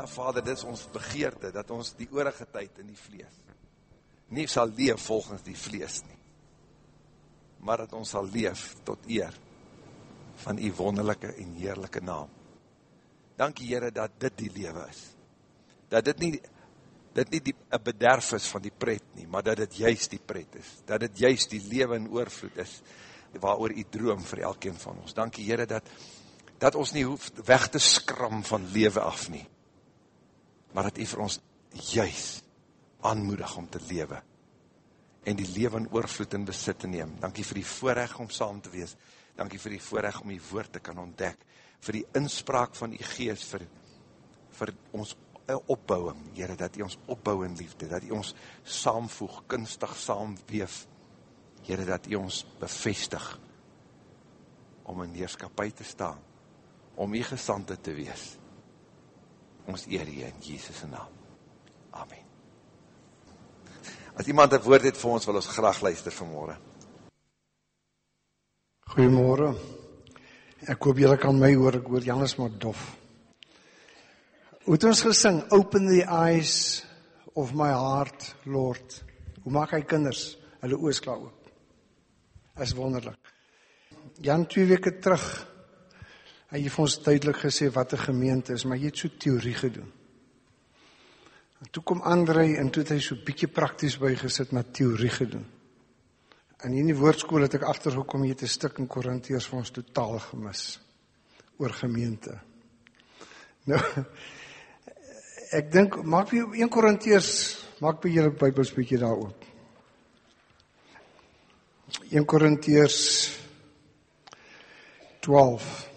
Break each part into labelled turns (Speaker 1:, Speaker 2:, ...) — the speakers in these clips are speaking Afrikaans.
Speaker 1: Ja Vader, dit is ons begeerte, dat ons die oorige tyd in die vlees, nie sal leef volgens die vlees nie, maar dat ons sal leef tot eer van die wonderlijke en heerlijke naam. Dankie Heere dat dit die lewe is, dat dit nie, dit nie die bederf is van die pret nie, maar dat dit juist die pret is, dat dit juist die lewe en oorvloed is, waar oor die droom vir elkeen van ons. Dankie Heere dat, dat ons nie hoef weg te skram van lewe af nie, maar dat hy vir ons juist aanmoedig om te lewe en die lewe in oorvloed en besit te neem. Dankie vir die voorrecht om saam te wees. Dankie vir die voorrecht om die woord te kan ontdek. Vir die inspraak van die geest, vir, vir ons opbouwing, Heere, dat hy ons opbouw in liefde, dat hy ons saamvoeg, kunstig saamweef, Heere, dat hy ons bevestig om in heerskapie te staan, om die gesante te wees, ons eer jy in Jesus' naam. Amen. As iemand een woord het vir ons, wil ons graag luister vanmorgen.
Speaker 2: Goeiemorgen. Ek hoop jylle kan my hoor, ek hoor Janus maar dof. Hoe het ons gesing, open the eyes of my heart, Lord. Hoe maak hy kinders, hulle ooskla oop. Is wonderlik. Jan twee weke terug, Hy het vir ons duidelik gesê wat 'n gemeente is, maar hy het so teorie gedoen. En toe kom Andre en toe het hy so bietjie prakties bygesit na teorie gedoen. En in die woordskool het ek agtergekom jy het 'n stuk in Korintiërs vir ons totaal gemis oor gemeente. Nou ek dink maak vir 1 Korintiërs maak by julle Bybels bietjie daar oop. 1 Korintiërs 12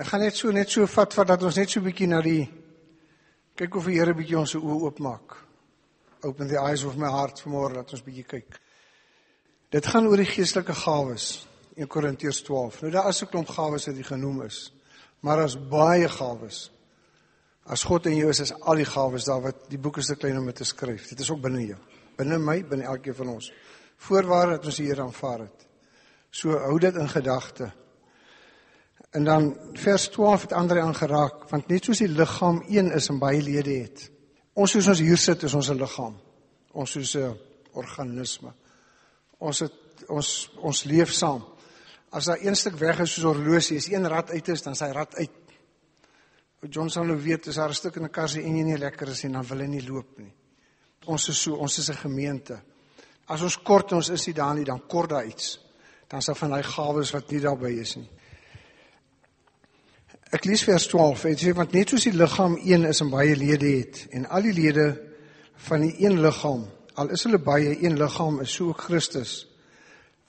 Speaker 2: Ek gaan net so net so vat vat dat ons net so 'n bietjie na die kyk of die Here bietjie ons oë oopmaak. Open the eyes of my heart vanmôre dat ons bietjie kyk. Dit gaan oor die geestelike gawes in Korintiërs 12. Nou daar is 'n klomp gawes wat hier genoem is. Maar as baie gawes. As God in jou is, is al die gawes daar wat die boek is te klein om te skryf. Dit is ook binne jou. Binne my, binne elkeen van ons. Voorwaar dat ons die Here aanvaar het. So hou dit in gedagte. En dan vers 12 het Andre aangeraak, want net soos die liggaam een is en baie lede het. Ons soos ons hier sit is ons 'n liggaam. Ons soos 'n organisme. Ons het ons ons leef saam. As daar een stuk weg is soos horlosie, as een rad uit is, dan sy rad uit. John sal nou weet as daar 'n stuk in 'n kar se enjin nie lekker is en dan wil hy nie loop nie. Ons is so, ons is 'n gemeente. As ons kort ons is nie daar nie, dan kort daar iets. Dan is daar van daai gawes wat nie daarby is nie. Ek lees vers 12. Dit sê want net soos die liggaam een is en baie lede het en al die lede van die een liggaam, al is hulle baie een liggaam is so ook Christus.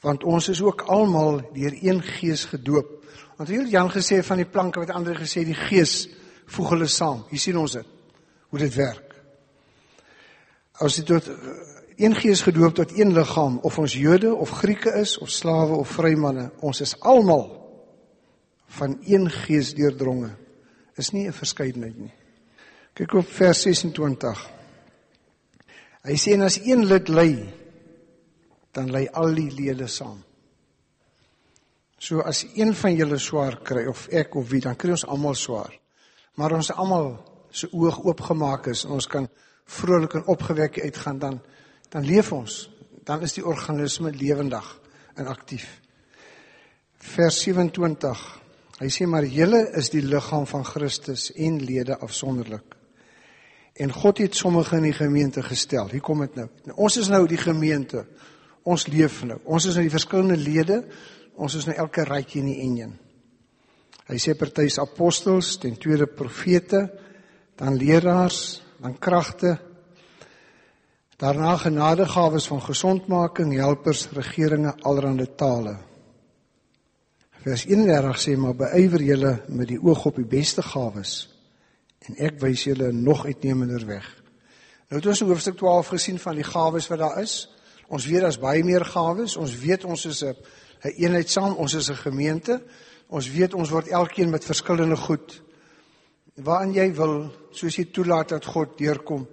Speaker 2: Want ons is ook almal deur een gees gedoop. Want hier Jan gesê van die planke wat ander gesê die gees voeg hulle saam. Hier sien ons dit. Hoe dit werk. As dit tot een gees gedoop tot een liggaam of ons Jode of Grieke is of slawe of vrymanne, ons is almal van een gees deurdronge is nie 'n verskeidenheid nie. Kyk op vers 26. Hy sê en as een lid ly, dan ly al die lede saam. So as een van julle swaar kry of ek of wie, dan kry ons almal swaar. Maar ons almal se oog oopgemaak is en ons kan vrolik en opgewek uitgaan dan dan leef ons. Dan is die organisme lewendig en aktief. Vers 27 Hy sê maar julle is die liggaam van Christus en lede afsonderlik. En God het sommige in die gemeente gestel. Hier kom dit nou. nou. Ons is nou die gemeente. Ons leef nou. Ons is nou die verskillende lede. Ons is nou elke rykie in die enjin. Hy sê party is apostels, ten tweede profete, dan leraars, dan kragte, daarna genadegawes van gesondmaking, helpers, regeringe, allerlei tale. Vers 31 sê maar beywer julle met die oog op die beste gawes en ek wys julle nog uitnemender weg. Nou het ons in hoofstuk 12 gesien van die gawes wat daar is. Ons weet daar's baie meer gawes. Ons weet ons is 'n 'n een eenheid saam. Ons is 'n gemeente. Ons weet ons word elkeen met verskillende goed. Waarin jy wil, soos jy toelaat dat God deurkom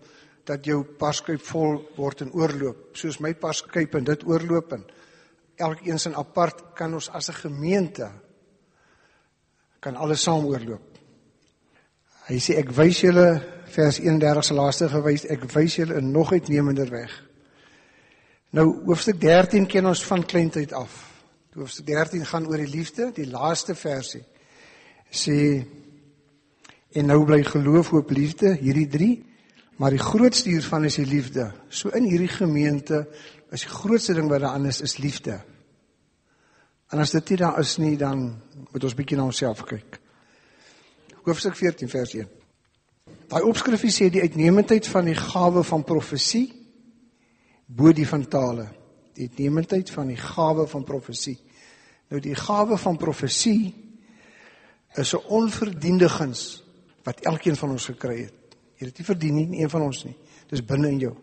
Speaker 2: dat jou paskyp vol word en oorloop, soos my paskyp en dit oorloop en elkeen sin apart kan ons as 'n gemeente kan alles saam oorloop. Hy sê ek wys julle vers 31 se laaste gewys, ek wys julle 'n nog uitnemender weg. Nou hoofstuk 13 ken ons van kleintyd af. Hoofstuk 13 gaan oor die liefde, die laaste versie. Sê en nou bly geloof, hoop, liefde, hierdie 3, maar die grootste hiervan is die liefde. So in hierdie gemeente is die grootste ding wat daar aan is is liefde. En as dit nie daar is nie, dan moet ons bietjie na onsself kyk. Hoofstuk 14 vers 1. Daai opskrifie sê die uitnemendheid van die gawe van profesie bo die van tale. Die uitnemendheid van die gawe van profesie. Nou die gawe van profesie is 'n onverdiende guns wat elkeen van ons gekry het. Jy het dit nie verdien nie, een van ons nie. Dis binne in jou.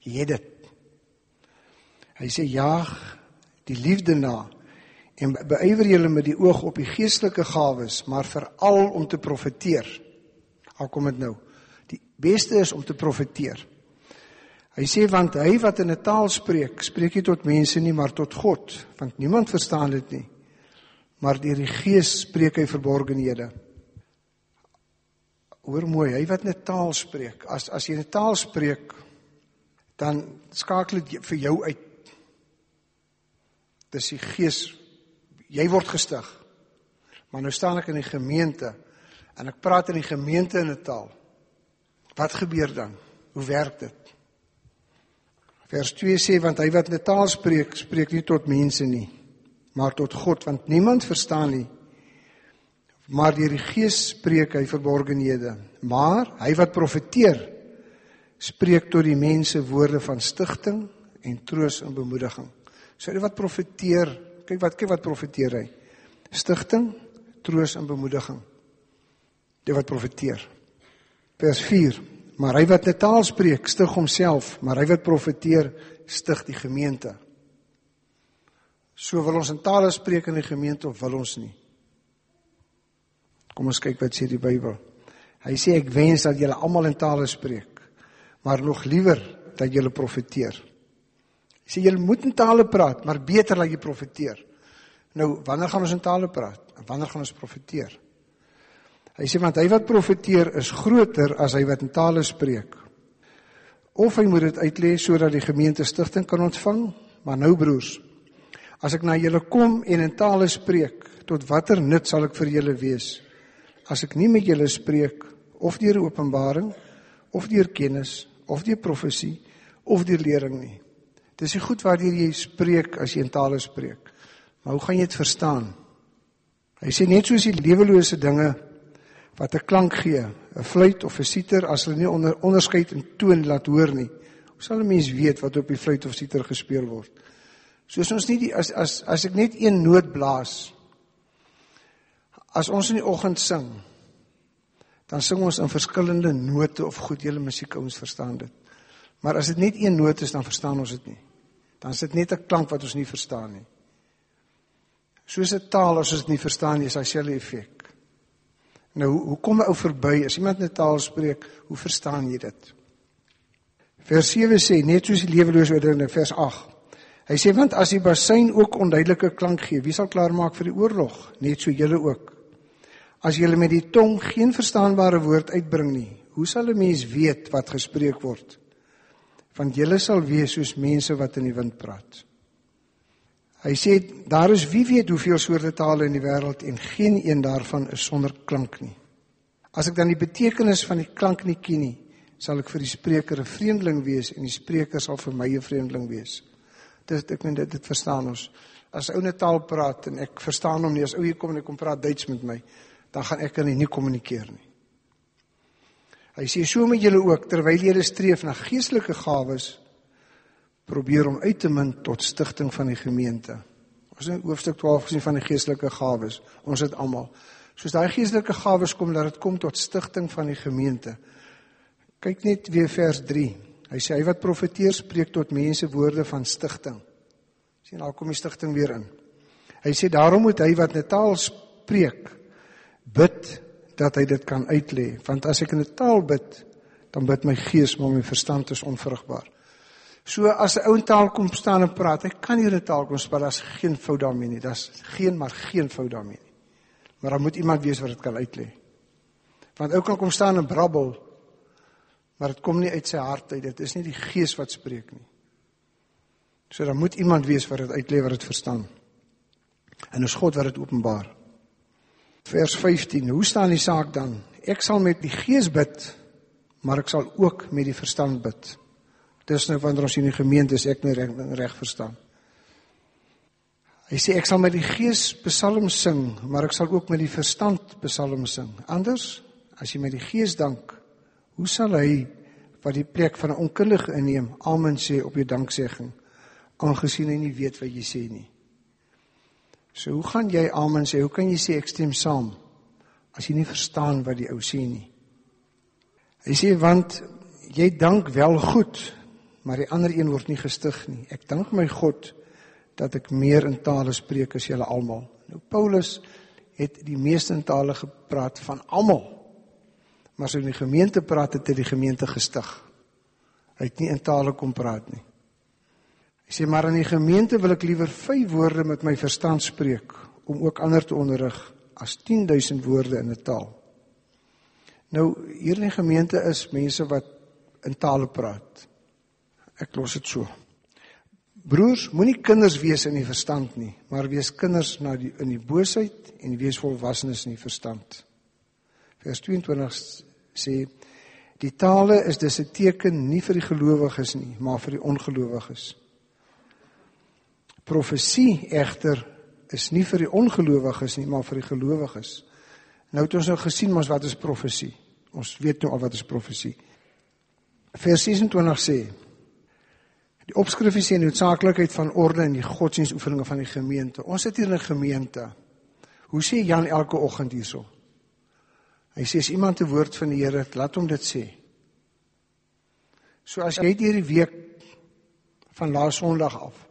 Speaker 2: Jy het dit. Hy sê jaag die liefde na en beywer julle met die oog op die geestelike gawes, maar veral om te profeteer. Al kom dit nou. Die beste is om te profeteer. Hy sê want hy wat in 'n taal spreek, spreek nie tot mense nie, maar tot God, want niemand verstaan dit nie. Maar deur die Gees spreek hy verborgenhede. Hoor mooi, hy wat 'n taal spreek, as as jy 'n taal spreek, dan skakel dit vir jou uit. Dis die Gees jy word gestig. Maar nou staan ek in die gemeente en ek praat in die gemeente in 'n taal. Wat gebeur dan? Hoe werk dit? Vers 2 sê want hy wat 'n taal spreek, spreek nie tot mense nie, maar tot God want niemand verstaan nie. Maar deur die Gees spreek hy verborgenhede. Maar hy wat profeteer, spreek tot die mense woorde van stigting en troos en bemoediging. So hy wat profeteer Kyk wat kyk wat profeteer hy. Stigting, troos en bemoediging. Dit wat profeteer. Vers 4. Maar hy wat 'n taal spreek, stig homself, maar hy wat profeteer, stig die gemeente. So wil ons in tale spreek in die gemeente of wil ons nie? Kom ons kyk wat sê die Bybel. Hy sê ek wens dat julle almal in tale spreek, maar nog liewer dat julle profeteer. Hy sê jy moet in tale praat, maar beter dat jy profeteer. Nou, wanneer gaan ons in tale praat? En wanneer gaan ons profeteer? Hy sê want hy wat profeteer is groter as hy wat in tale spreek. Of hy moet dit uitlê sodat die gemeente stigting kan ontvang. Maar nou broers, as ek na julle kom en in tale spreek, tot watter nut sal ek vir julle wees? As ek nie met julle spreek of deur openbaring of deur kennis of deur profesie of deur lering nie. Dis nie goed waardeur jy spreek as jy in tale spreek. Maar hoe gaan jy dit verstaan? Hy sê net soos die lewelose dinge wat 'n klank gee, 'n fluit of 'n siter as hulle nie onder onderskeid in toon laat hoor nie. Hoe sal 'n mens weet wat op die fluit of siter gespeel word? Soos ons nie die, as as as ek net een noot blaas as ons in die oggend sing dan sing ons in verskillende note of goed julle musiekouens verstaan dit. Maar as dit net een noot is, dan verstaan ons dit nie. Dan is dit net 'n klank wat ons nie verstaan nie. Soos 'n taal as ons dit nie verstaan nie, is hy selfe effek. Nou, hoe kom 'n ou verby as iemand 'n taal spreek? Hoe verstaan jy dit? Vers 7 sê net soos die lewelose oordringe vers 8. Hy sê want as die bassein ook onduidelike klank gee, wie sal klaarmaak vir die oorlog? Net so julle ook. As julle met die tong geen verstaanbare woord uitbring nie, hoe sal 'n mens weet wat gespreek word? Want julle sal wees soos mense wat in die wind praat. Hy sê daar is wie weet hoeveel soorte tale in die wêreld en geen een daarvan is sonder klank nie. As ek dan die betekenis van die klank nie ken nie, sal ek vir die spreker 'n vreemdeling wees en die spreker sal vir my 'n vreemdeling wees. Dit ek meen dit, dit verstaan ons. As ou 'n taal praat en ek verstaan hom nie, as ou hier kom en hy kom praat Duits met my, dan gaan ek kan nie kommunikeer nie. Hy sê so met julle ook terwyl julle streef na geestelike gawes probeer om uit te min tot stigting van die gemeente. Ons in hoofstuk 12 gesien van die geestelike gawes. Ons het almal soos daai geestelike gawes kom dat dit kom tot stigting van die gemeente. Kyk net weer vers 3. Hy sê hy wat profeteer spreek tot mense woorde van stigting. sien al kom die stigting weer in. Hy sê daarom moet hy wat 'n taal spreek bid dat hy dit kan uitlê want as ek in 'n taal bid dan bid my gees maar my verstand is onvrugbaar. So as 'n ou taal kom staan en praat, hy kan nie 'n taal kom spel as geen fout daarmee nie. Daar's geen maar geen fout daarmee nie. Maar dan moet iemand wees wat dit kan uitlê. Want ou kan kom staan en brabbel, maar dit kom nie uit sy hart uit. Dit is nie die Gees wat spreek nie. So dan moet iemand wees wat dit uitlei wat dit verstaan. En is God wat dit openbaar. Vers 15. Hoe staan die saak dan? Ek sal met die Gees bid, maar ek sal ook met die verstand bid. Dis nou wanneer ons in die gemeente is, ek nou reg reg verstaan. Hy sê ek sal met die Gees psalms sing, maar ek sal ook met die verstand psalms sing. Anders, as jy met die Gees dank, hoe sal hy wat die plek van 'n onkundige inneem, amen sê op jou danksegging, aangesien hy nie weet wat jy sê nie. So hoe gaan jy amen sê? Hoe kan jy sê ek stem saam as jy nie verstaan wat die ou sê nie? Hy sê want jy dank wel goed, maar die ander een word nie gestig nie. Ek dank my God dat ek meer in tale spreek as julle almal. Nou Paulus het die meeste in tale gepraat van almal. Maar as hy in die gemeente praat het hy die gemeente gestig. Hy het nie in tale kom praat nie. Hy sê maar in die gemeente wil ek liewer 5 woorde met my verstand spreek om ook ander te onderrig as 10000 woorde in 'n taal. Nou hier in die gemeente is mense wat in tale praat. Ek los dit so. Broers, moenie kinders wees in die verstand nie, maar wees kinders na die in die boosheid en wees volwassenes in die verstand. Vers 22 sê die tale is dis 'n teken nie vir die gelowiges nie, maar vir die ongelowiges. Profesie egter is nie vir die ongelowiges nie, maar vir die gelowiges. Nou het ons nou gesien mos wat is profesie. Ons weet nou al wat is profesie. Vers 26 sê Die opskrif is die noodsaaklikheid van orde in die godsdienstoefeninge van die gemeente. Ons sit hier in 'n gemeente. Hoe sê Jan elke oggend hierso? Hy sê as iemand 'n woord van die Here, laat hom dit sê. So as jy hierdie week van laas Sondag af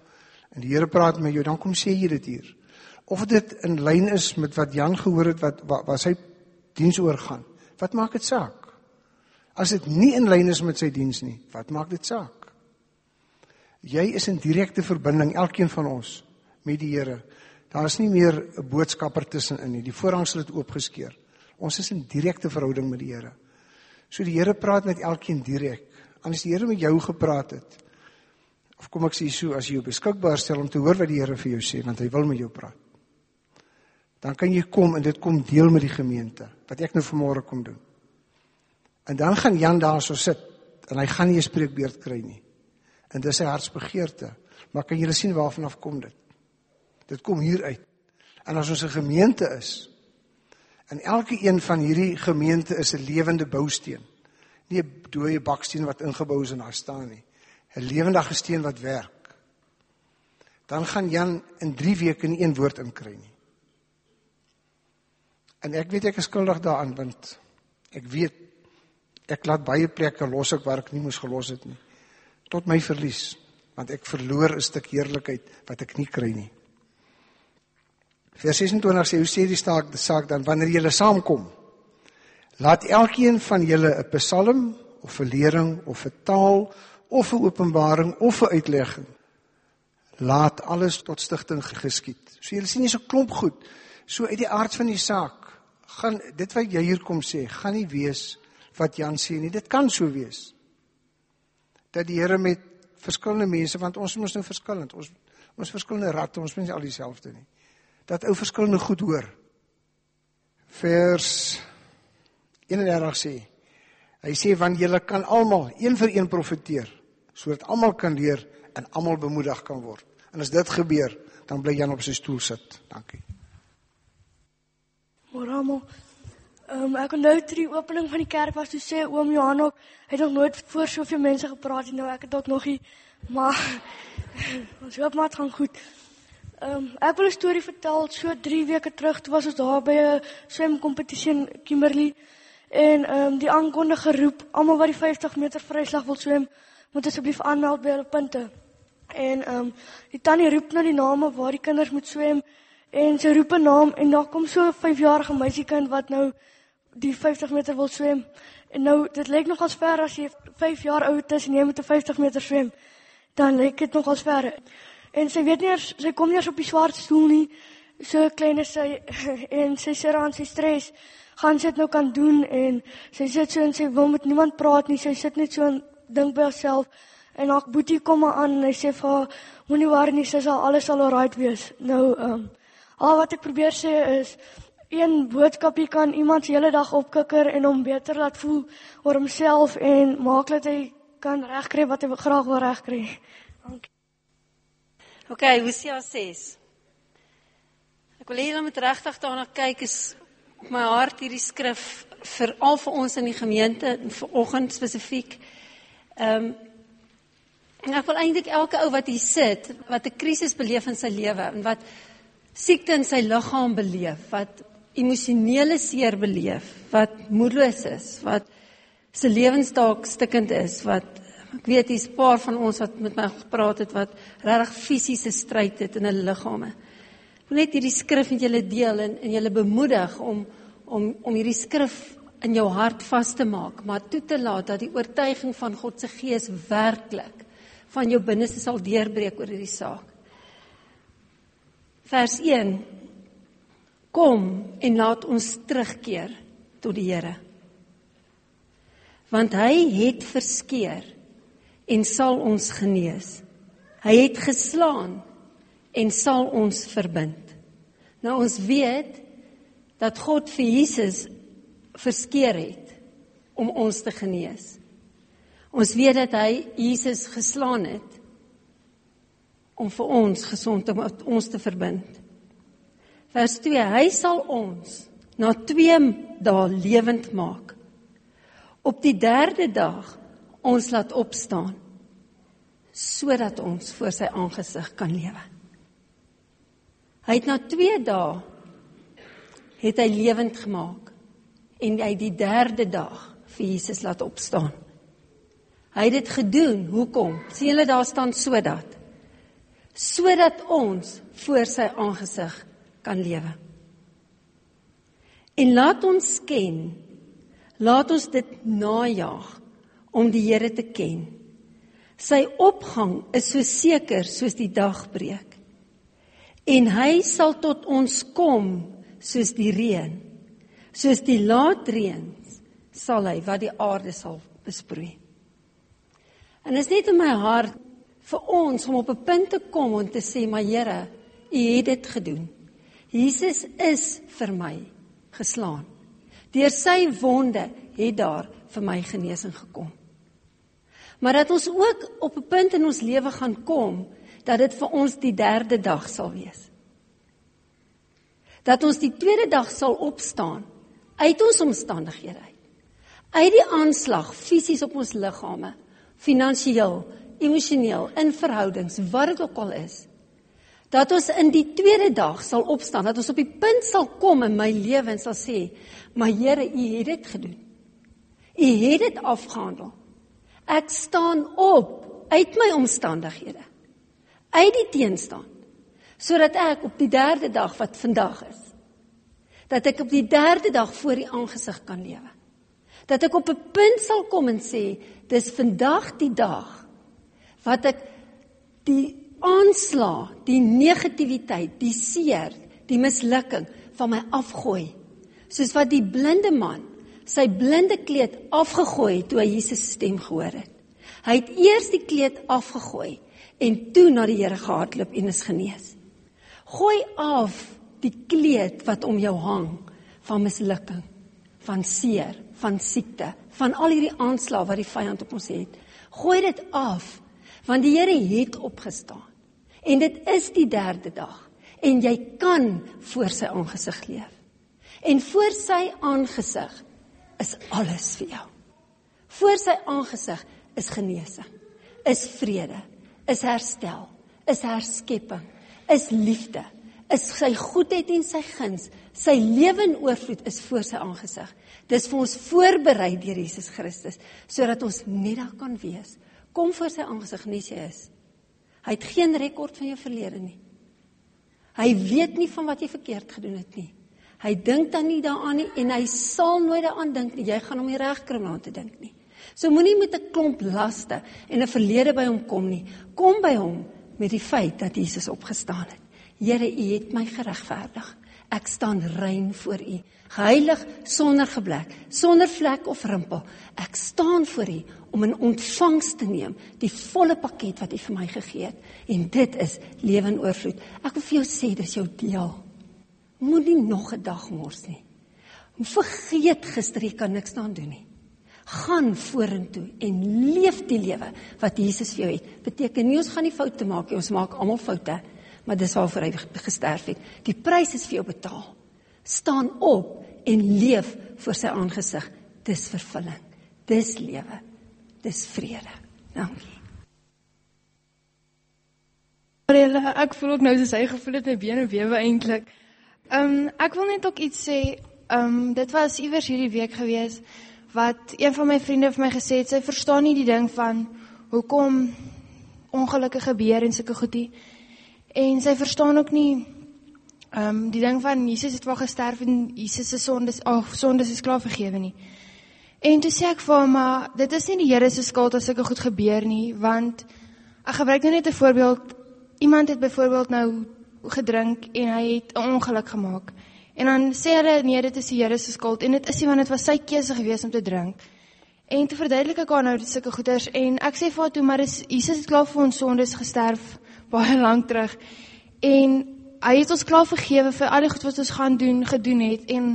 Speaker 2: en die Here praat met jou, dan kom sê jy dit hier. Of dit in lyn is met wat Jan gehoor het wat wat, wat sy diens oorgaan. Wat maak dit saak? As dit nie in lyn is met sy diens nie, wat maak dit saak? Jy is in direkte verbinding elkeen van ons met die Here. Daar is nie meer 'n boodskapper tussenin nie. Die voorhangsel het oopgeskeur. Ons is in direkte verhouding met die Here. So die Here praat met elkeen direk. Anders die Here met jou gepraat het. Of kom ek sê so as jy beskikbaar stel om te hoor wat die Here vir jou sê want hy wil met jou praat. Dan kan jy kom en dit kom deel met die gemeente wat ek nou vanmôre kom doen. En dan gaan Jan daarso sit en hy gaan nie 'n spreekbeurt kry nie. En dis sy hartsbegeerte. Maar kan julle sien waarvan af kom dit? Dit kom hier uit. En as ons 'n gemeente is, en elke een van hierdie gemeente is 'n lewende bousteen. Nie 'n dooie baksteen wat ingebou is en daar staan nie. 'n Lewendige steen wat werk. Dan gaan Jan in 3 weke nie een woord inkry nie. En ek weet ek is skuldig daaraan want ek weet ek laat baie plekke los ek waar ek nie moes gelos het nie tot my verlies want ek verloor 'n stuk heerlikheid wat ek nie kry nie. Vers 26 sê hoe sê die staak die saak dan wanneer julle saamkom laat elkeen van julle 'n psalm of 'n lering of 'n taal of 'n openbaring of 'n uitlegging laat alles tot stigting geskied. So julle sien hier's 'n klomp goed. So uit die aard van die saak gaan dit wat jy hier kom sê, gaan nie wees wat Jan sê nie. Dit kan so wees dat die Here met verskillende mense want ons moet nou verskillend. Ons ons verskillende ratte, ons mens al dieselfde nie. Dat ou verskillende goed hoor. Vers 31 sê hy sê want julle kan almal een vir een profeteer sodat almal kan leer en almal bemoedig kan word. En as dit gebeur, dan bly Jan op sy stoel sit. Dankie.
Speaker 3: Moramo Ehm um, ek onthou toe die opening van die kerk was, toe sê oom Johan ook, hy het nog nooit voor soveel mense gepraat nie. Nou ek het dalk nog nie, maar ons hoop maar dit gaan goed. Ehm um, ek wil 'n storie vertel. So 3 weke terug, toe was ons daar by 'n swemkompetisie in Kimberley en ehm um, die aankondige roep, almal wat die 50 meter vryslag wil swem, moet asseblief aanmeld by hulle punte. En ehm um, die tannie roep nou die name waar die kinders moet swem en sy roep 'n naam en daar kom so 'n 5-jarige meisiekind wat nou die 50 meter wil swem. En nou dit lyk nog as ver as jy 5 jaar oud is en jy moet 'n 50 meter swem. Dan lyk dit nog as ver. En sy weet nie eers sy kom nie eens op die swart stoel nie. So klein is sy en sy sê aan sy stres. gaan sy dit nou kan doen en sy sit so en sy wil met niemand praat nie. Sy sit net so dink by haarself en haar boetie kom aan en hy sê vir haar moenie worry nie, sal alles sal alright wees. Nou ehm um, al wat ek probeer sê is een boodskapie kan iemand se hele dag opkikker en hom beter laat voel oor homself en maak dat hy kan regkry wat hy graag wil regkry. Dankie.
Speaker 4: OK, Hosea 6. Ek wil hê julle moet regtig daarna kyk is my hart hierdie skrif vir al vir ons in die gemeente vir oggend spesifiek. Ehm um, en ek wil eintlik elke ou wat hier sit, wat 'n krisis beleef in sy lewe en wat siekte in sy liggaam beleef, wat emosionele seer beleef, wat moedeloos is, wat se lewens dalk stikkend is, wat ek weet hier's 'n paar van ons wat met my gepraat het wat regtig fisiese stryd het in hulle liggame wil net hierdie skrif met julle deel en en julle bemoedig om om om hierdie skrif in jou hart vas te maak, maar toe te laat dat die oortuiging van God se gees werklik van jou binneste sal deurbreek oor hierdie saak. Vers 1 Kom en laat ons terugkeer tot die Here. Want hy het verskeer en sal ons genees. Hy het geslaan en sal ons verbind. Nou ons weet dat God vir Jesus verskeer het om ons te genees. Ons weet dat hy Jesus geslaan het om vir ons gesond om ons te verbind. Vers 2: Hy sal ons na 2 dae lewend maak. Op die 3de dag ons laat opstaan sodat ons voor sy aangesig kan lewe. Hy het na 2 dae het hy lewend gemaak en hy die 3de dag vir Jesus laat opstaan. Hy het dit gedoen. Hoekom? Sien julle daar staan sodat sodat ons voor sy aangesig kan lewe. En laat ons ken. Laat ons dit najag om die Here te ken. Sy opgang is so seker soos die dag breek en hy sal tot ons kom soos die reën soos die laat reëns sal hy wat die aarde sal besproei. En is net in my hart vir ons om op 'n punt te kom en te sê maar Here u het dit gedoen. Jesus is vir my geslaan. Deur sy wonde het daar vir my genesing gekom. Maar dat ons ook op 'n punt in ons lewe gaan kom dat dit vir ons die derde dag sal wees. Dat ons die tweede dag sal opstaan uit ons omstandighede uit. Uit die aanslag fisies op ons liggame, finansiëel, emosioneel, in verhoudings, wat dit ook al is. Dat ons in die tweede dag sal opstaan, dat ons op die punt sal kom in my lewe en sal sê, "Maar Here, U het dit gedoen. U het dit afgehandel. Ek staan op uit my omstandighede uit die teenstand sodat ek op die derde dag wat vandag is dat ek op die derde dag voor die aangesig kan lewe. Dat ek op 'n punt sal kom en sê dis vandag die dag wat ek die aansla die negativiteit die seer die mislukking van my afgooi. Soos wat die blinde man sy blinde kleed afgegooi toe hy Jesus stem gehoor het. Hy het eers die kleed afgegooi en toe na die Here gehardloop en is genees. Gooi af die kleed wat om jou hang van mislukking, van seer, van siekte, van al hierdie aanslae wat die vyand op ons het. Gooi dit af want die Here het opgestaan. En dit is die derde dag en jy kan voor sy aangesig leef. En voor sy aangesig is alles vir jou. Voor sy aangesig is genesing, is vrede, is herstel, is herskepping, is liefde, is sy goedheid en sy guns, sy lewe in oorvloed is voor sy aangesig. Dis vir ons voorberei deur Jesus Christus sodat ons net daar kan wees. Kom voor sy aangesig net jy is. Hy het geen rekord van jou verlede nie. Hy weet nie van wat jy verkeerd gedoen het nie. Hy dink dan nie daaraan nie en hy sal nooit daaraan dink nie. Jy gaan hom nie regkry om aan te dink nie. So moenie met 'n klomp laste en 'n verlede by hom kom nie. Kom by hom met die feit dat Jesus opgestaan het. Here, U het my geregverdig. Ek staan rein voor U, geheilig sonder geblek, sonder vlek of rimpel. Ek staan voor U om in ontvangs te neem die volle pakket wat U vir my gegee het. En dit is lewe in oorvloed. Ek wil vir jou sê dis jou deel. Moenie nog 'n dag mors nie. Vergeet gister jy kan niks daan doen nie. Gaan vorentoe en leef die lewe wat Jesus vir jou het. Beteken nie ons gaan nie foute maak nie. Ons maak almal foute maar dis waarvoor hy gesterf het. Die prys is vir jou betaal. Staan op en leef voor sy aangesig. Dis vervulling. Dis lewe. Dis vrede. Dankie.
Speaker 5: Marilla, ek voel ook nou soos hy gevoel het my bene bewe eintlik. Ehm um, ek wil net ook iets sê. Ehm um, dit was iewers hierdie week gewees wat een van my vriende vir my gesê het sy verstaan nie die ding van hoekom ongelukke gebeur en sulke goedie. En sy verstaan ook nie ehm um, die ding van Jesus het wel gesterf en Jesus se sondes ag oh, sondes is klaar vergewe nie. En toe sê ek vir hom maar dit is nie die Here se skuld as sulke goed gebeur nie want ek gebruik nou net 'n voorbeeld. Iemand het byvoorbeeld nou gedrink en hy het 'n ongeluk gemaak. En dan sê hulle nee, dit is die Here se skuld en dit is nie want dit was sy keuse gewees om te drink. En te verduidelik ek aan nou sulke goeters en ek sê vir haar toe maar dis Jesus het klaar vir ons sondes gesterf baie lank terug. En hy het ons klaar vergewe vir al die goed wat ons gaan doen, gedoen het en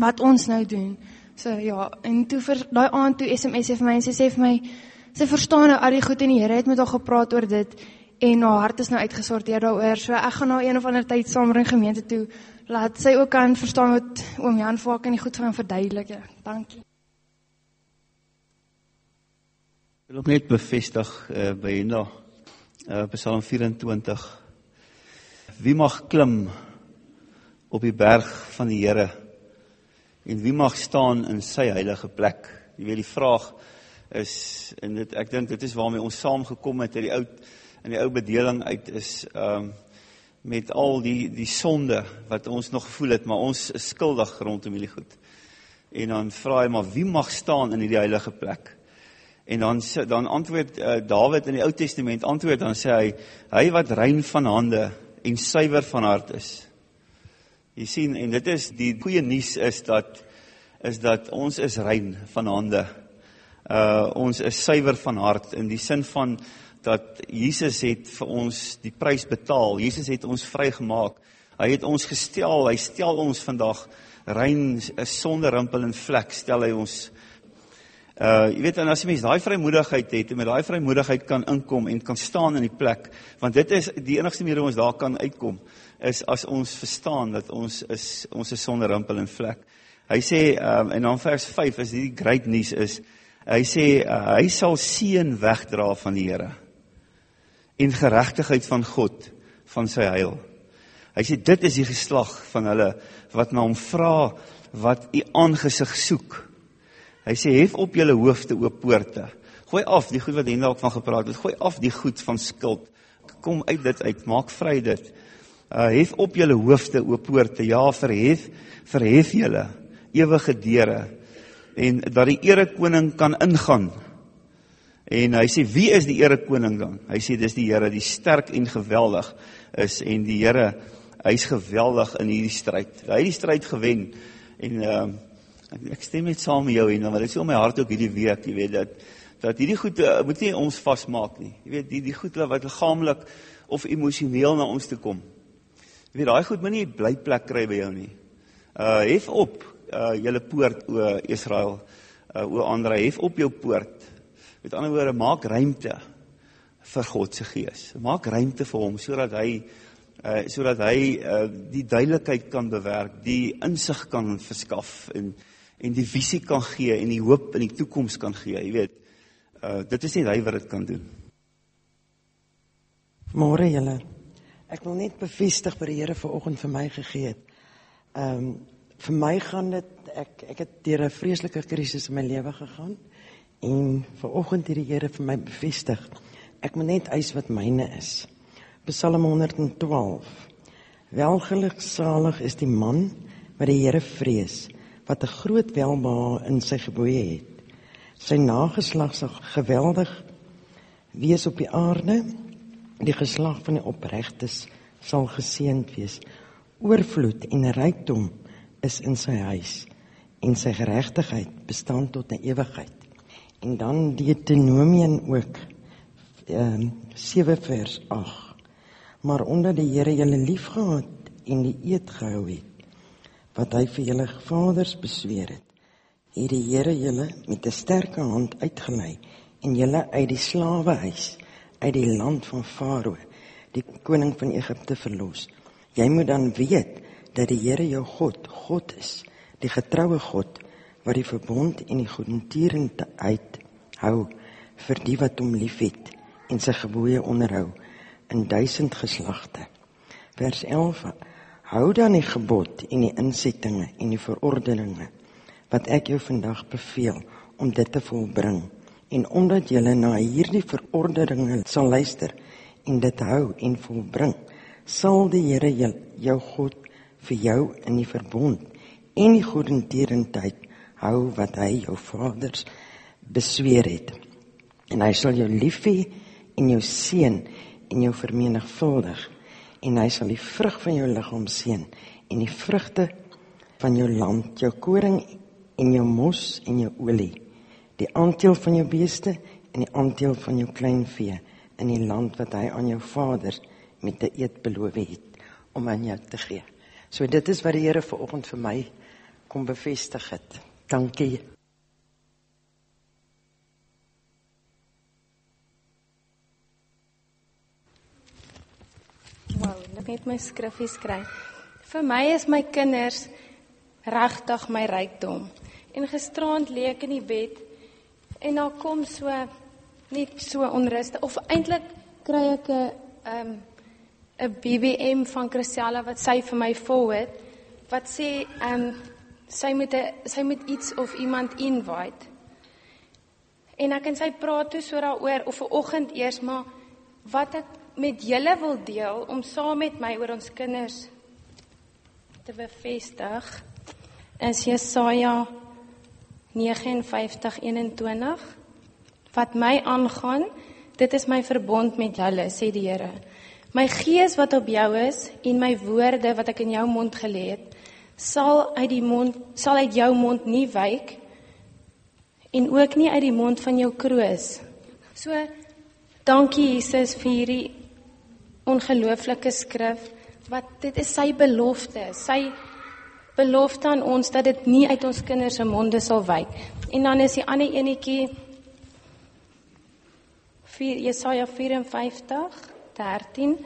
Speaker 5: wat ons nou doen. So ja, en toe vir daai aand toe SMS vir my en sy sê vir my sy verstaan nou al die goed en die Here het met haar gepraat oor dit en haar hart is nou uitgesorteer daaroor. So ek gaan nou een of ander tyd saambring gemeente toe laat sy ook kan verstaan wat oom Jan vir haar kan die goed van verduidelik. Dankie.
Speaker 6: Ek wil net bevestig uh, by Henda uh, Psalm 24. Wie mag klim op die berg van die Here? En wie mag staan in sy heilige plek? Jy weet die vraag is en dit ek dink dit is waarmee ons saamgekom het uit die ou in die ou bedeling uit is ehm um, met al die die sonde wat ons nog gevoel het, maar ons is skuldig rondom hierdie goed. En dan vra hy maar wie mag staan in hierdie heilige plek? En dan dan antwoord uh, Dawid in die Ou Testament antwoord dan sê hy hy wat rein van hande en suiwer van hart is. Jy sien en dit is die goeie nuus is dat is dat ons is rein van hande. Uh ons is suiwer van hart in die sin van dat Jesus het vir ons die prys betaal. Jesus het ons vrygemaak. Hy het ons gestel, hy stel ons vandag rein sonder rimpel en vlek stel hy ons Uh jy weet en as jy mens daai vrymoedigheid het en met daai vrymoedigheid kan inkom en kan staan in die plek, want dit is die enigste manier hoe ons daar kan uitkom is as ons verstaan dat ons is ons is sonder rimpel en vlek. Hy sê um en dan vers 5 is die great nuus is hy sê uh, hy sal seën wegdra van die Here en geregtigheid van God van sy heil. Hy sê dit is die geslag van hulle wat na hom vra wat u aangesig soek. Hy sê hef op julle hoofde oop poorte. Gooi af die goed wat Hendel ook van gepraat het. Gooi af die goed van skuld. Kom uit dit uit. Maak vry dit. Uh hef op julle hoofde oop poorte. Ja, verhef, verhef julle ewige deure en dat die ere koning kan ingaan. En hy sê wie is die ere koning dan? Hy sê dis die Here, die sterk en geweldig is en die Here, hy's geweldig in hierdie stryd. Hy het die stryd gewen en ehm uh, Ek, ek stem net saam met jou en want dit is op my hart ook hierdie week, jy weet dat dat hierdie goed uh, moet nie ons vasmaak nie. Jy weet die die goed wat liggaamlik of emosioneel na ons toe kom. Jy weet daai goed moet nie bly plek kry by jou nie. Uh hef op uh julle poort o Israel. Uh o Andre, hef op jou poort. Met ander woorde, maak ruimte vir God se gees. Maak ruimte vir hom sodat hy uh sodat hy uh die duidelikheid kan bewerk, die insig kan verskaf en en die visie kan gee en die hoop in die toekoms kan gee. Jy weet, uh dit is net hy wat dit kan doen.
Speaker 7: Môre julle. Ek wil net bevestig wat die Here vanoggend vir my gegee het. Ehm um, vir my gaan dit ek ek het deur 'n vreeslike krisis in my lewe gegaan en vanoggend het die Here vir my bevestig. Ek moet net eis wat myne is. Psalm 112. Welgeluksalig is die man wat die Here vrees wat 'n groot welbehae in sy gebooie het. Sy nageslag sal geweldig wees op die aarde. Die geslag van die opregtes sal geseënd wees. Oorvloed en rykdom is in sy huis en sy geregtigheid bestaan tot 'n ewigheid. En dan Deuteronomium ook ehm um, 7 vers 8. Maar omdat die Here julle liefgehad en die eed gehou het wat hy vir julle vaders besweer het, het die Here julle met 'n sterke hand uitgelei en julle uit die slawehuis uit die land van Farao, die koning van Egipte verlos. Jy moet dan weet dat die Here jou God, God is, die getroue God wat die verbond en die goedertierenheid hou vir die wat hom liefhet en sy gebooie onderhou in duisend geslagte. Vers 11 Hou dan die gebod en die insettinge en die verordeninge wat ek jou vandag beveel om dit te volbring. En omdat jy na hierdie verordeninge sal luister en dit hou en volbring sal die Here jou God vir jou in die verbond en die goedertierendheid hou wat hy jou vaders besweer het. En hy sal jou lief hê en jou seën en jou vermenigvuldig en hy sal die vrug van jou liggaam seën en die vrugte van jou land, jou koring en jou mos en jou olie, die aandeel van jou beeste en die aandeel van jou kleinvee in die land wat hy aan jou vaders met 'n eed beloof het om aan jou te gee. So dit is wat die Here vanoggend vir my kom bevestig het. Dankie.
Speaker 8: Ek net my skriffie skryf. Vir my is my kinders regtig my rykdom. En gisterand lê ek in die bed en daar kom so net so onrustig of eintlik kry ek 'n 'n BBM van Chrisella wat sy vir my forward wat sê ehm um, sy moet 'n sy moet iets of iemand invite. En ek en sy praat toe so daaroor of 'n oggend eers maar wat ek met julle wil deel om saam met my oor ons kinders te bevestig is Jesaja 59:21 wat my aangaan dit is my verbond met julle sê die Here. My gees wat op jou is en my woorde wat ek in jou mond gelê het sal uit die mond sal uit jou mond nie wyk en ook nie uit die mond van jou kroos. So dankie Jesus vir hierdie ongelooflike skrif wat dit is sy belofte, sy belofte aan ons dat dit nie uit ons kinders se monde sal wyk. En dan is die ander enetjie 4 Jesaja 54:13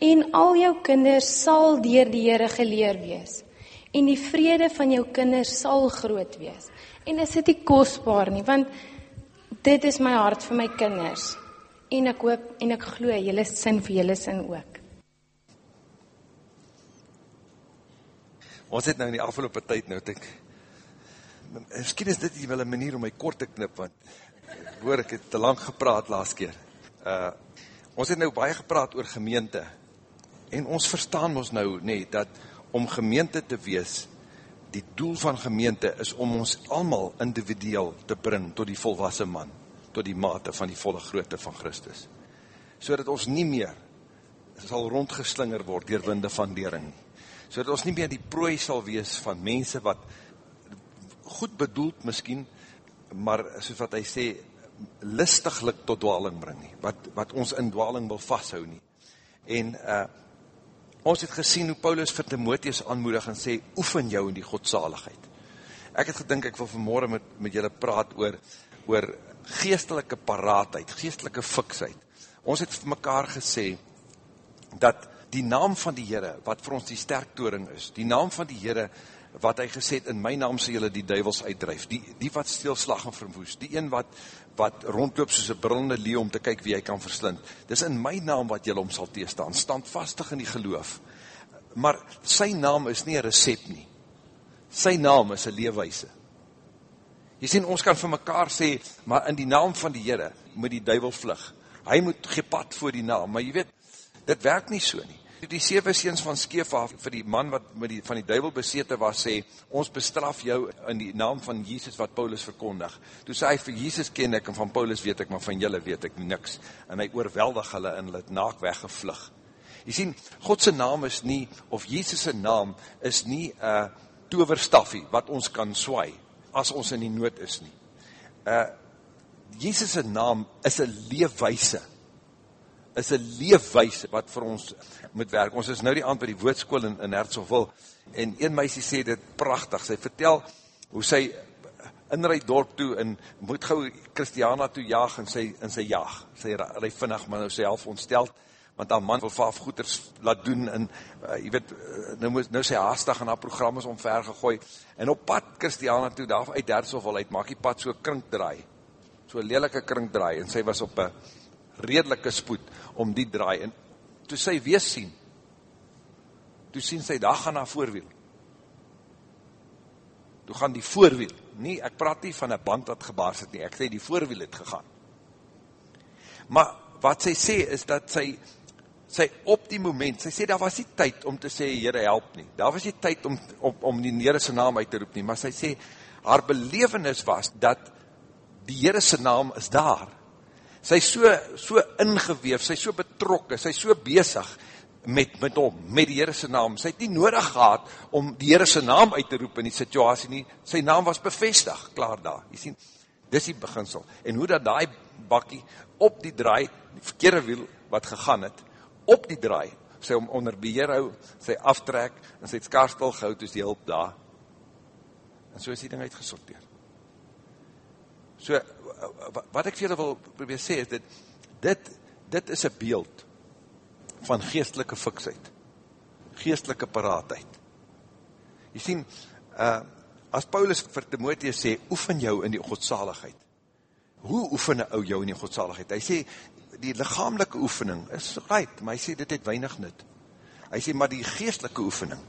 Speaker 8: en al jou kinders sal deur die Here geleer wees en die vrede van jou kinders sal groot wees. En is dit nie kosbaar nie want dit is my hart vir my kinders en ek hoop en ek glo julle sin vir julle sin ook.
Speaker 1: Ons het nou in die afgelope tyd nou ek Miskien is dit wel 'n manier om my kort te knip want hoor ek het te lank gepraat laas keer. Uh ons het nou baie gepraat oor gemeente. En ons verstaan mos nou nê dat om gemeente te wees, die doel van gemeente is om ons almal individueel te bring tot die volwasse man tot die mate van die volle grootte van Christus. So dat ons nie meer sal rondgeslinger word dier winde van dering. So dat ons nie meer die prooi sal wees van mense wat goed bedoeld miskien, maar soos wat hy sê, listiglik tot dwaling bring nie, wat, wat ons in dwaling wil vasthou nie. En uh, ons het gesien hoe Paulus vir Timotheus aanmoedig en sê, oefen jou in die godsaligheid. Ek het gedink, ek wil vanmorgen met, met julle praat oor, oor geestelike paraatheid, geestelike fiksheid. Ons het vir mekaar gesê, dat die naam van die Heere, wat vir ons die sterktoring is, die naam van die Heere, wat hy gesê het, in my naam sê julle die duivels uitdrijf, die, die wat stilslag en verwoes, die een wat, wat rondloop soos een brillende lee om te kyk wie hy kan verslind, dis in my naam wat julle om sal teestaan, standvastig in die geloof, maar sy naam is nie een recept nie, sy naam is een leefwijse, Jy sien, ons kan vir mekaar sê, maar in die naam van die Heere moet die duivel vlug. Hy moet gepad voor die naam, maar jy weet, dit werk nie so nie. Die sewe seens van Skefa vir die man wat met die, van die duivel besete was, sê, ons bestraf jou in die naam van Jesus wat Paulus verkondig. Toe sê hy, vir Jesus ken ek en van Paulus weet ek, maar van julle weet ek niks. En hy oorweldig hulle en hulle het naak weggevlug. Jy sien, Godse naam is nie, of Jesus' naam is nie uh, toverstaffie wat ons kan swaai, as ons in die nood is nie. Uh, Jesus' naam is een leefwijse, is een leefwijse wat vir ons moet werk. Ons is nou die aand by die woordskool in, in Hertzogville, en een meisie sê dit prachtig, sy vertel hoe sy inrijd dorp toe, en moet gauw Christiana toe jaag, en sy, en sy jaag, sy rij vinnig, maar nou sy half ontsteld, want haar man wil vaaf goeders laat doen, en uh, jy weet, nou, moes, nou sy haastig en haar program is omver gegooi, en op pad Christiana toe, daar uit Hertzogville uit, maak die pad so krink draai, so lelike krink draai, en sy was op een redelike spoed om die draai, en toe sy wees sien, toe sien sy, daar gaan haar voorwiel, toe gaan die voorwiel, nie, ek praat nie van een band wat gebaars het nie, ek sê die voorwiel het gegaan, maar wat sy sê is dat sy, sy op die moment, sy sê daar was nie tyd om te sê, Heere help nie, daar was nie tyd om, om, om die Heere sy naam uit te roep nie, maar sy sê, haar belevenis was, dat die Heere sy naam is daar, sy so, so ingeweef, sy so betrokke, sy so bezig met, met hom, met die Heere sy naam, sy het nie nodig gehad om die Heere sy naam uit te roep in die situasie nie, sy naam was bevestig, klaar daar, jy sien, dis die beginsel, en hoe dat die bakkie op die draai, die verkeerde wiel wat gegaan het, op die draai, sy om onder beheer hou, sy aftrek, en sy het skaarstel gehou, toes die hulp daar, en so is die ding uitgesorteer. So, wat ek vir julle wil probeer sê, is dit, dit, dit is een beeld van geestelike fiksheid, geestelike paraatheid. Jy sien, uh, as Paulus vir Timotheus sê, oefen jou in die godsaligheid. Hoe oefen een ou jou in die godsaligheid? Hy sê, die lichamelike oefening is right, maar hy sê, dit het weinig nut. Hy sê, maar die geestelike oefening,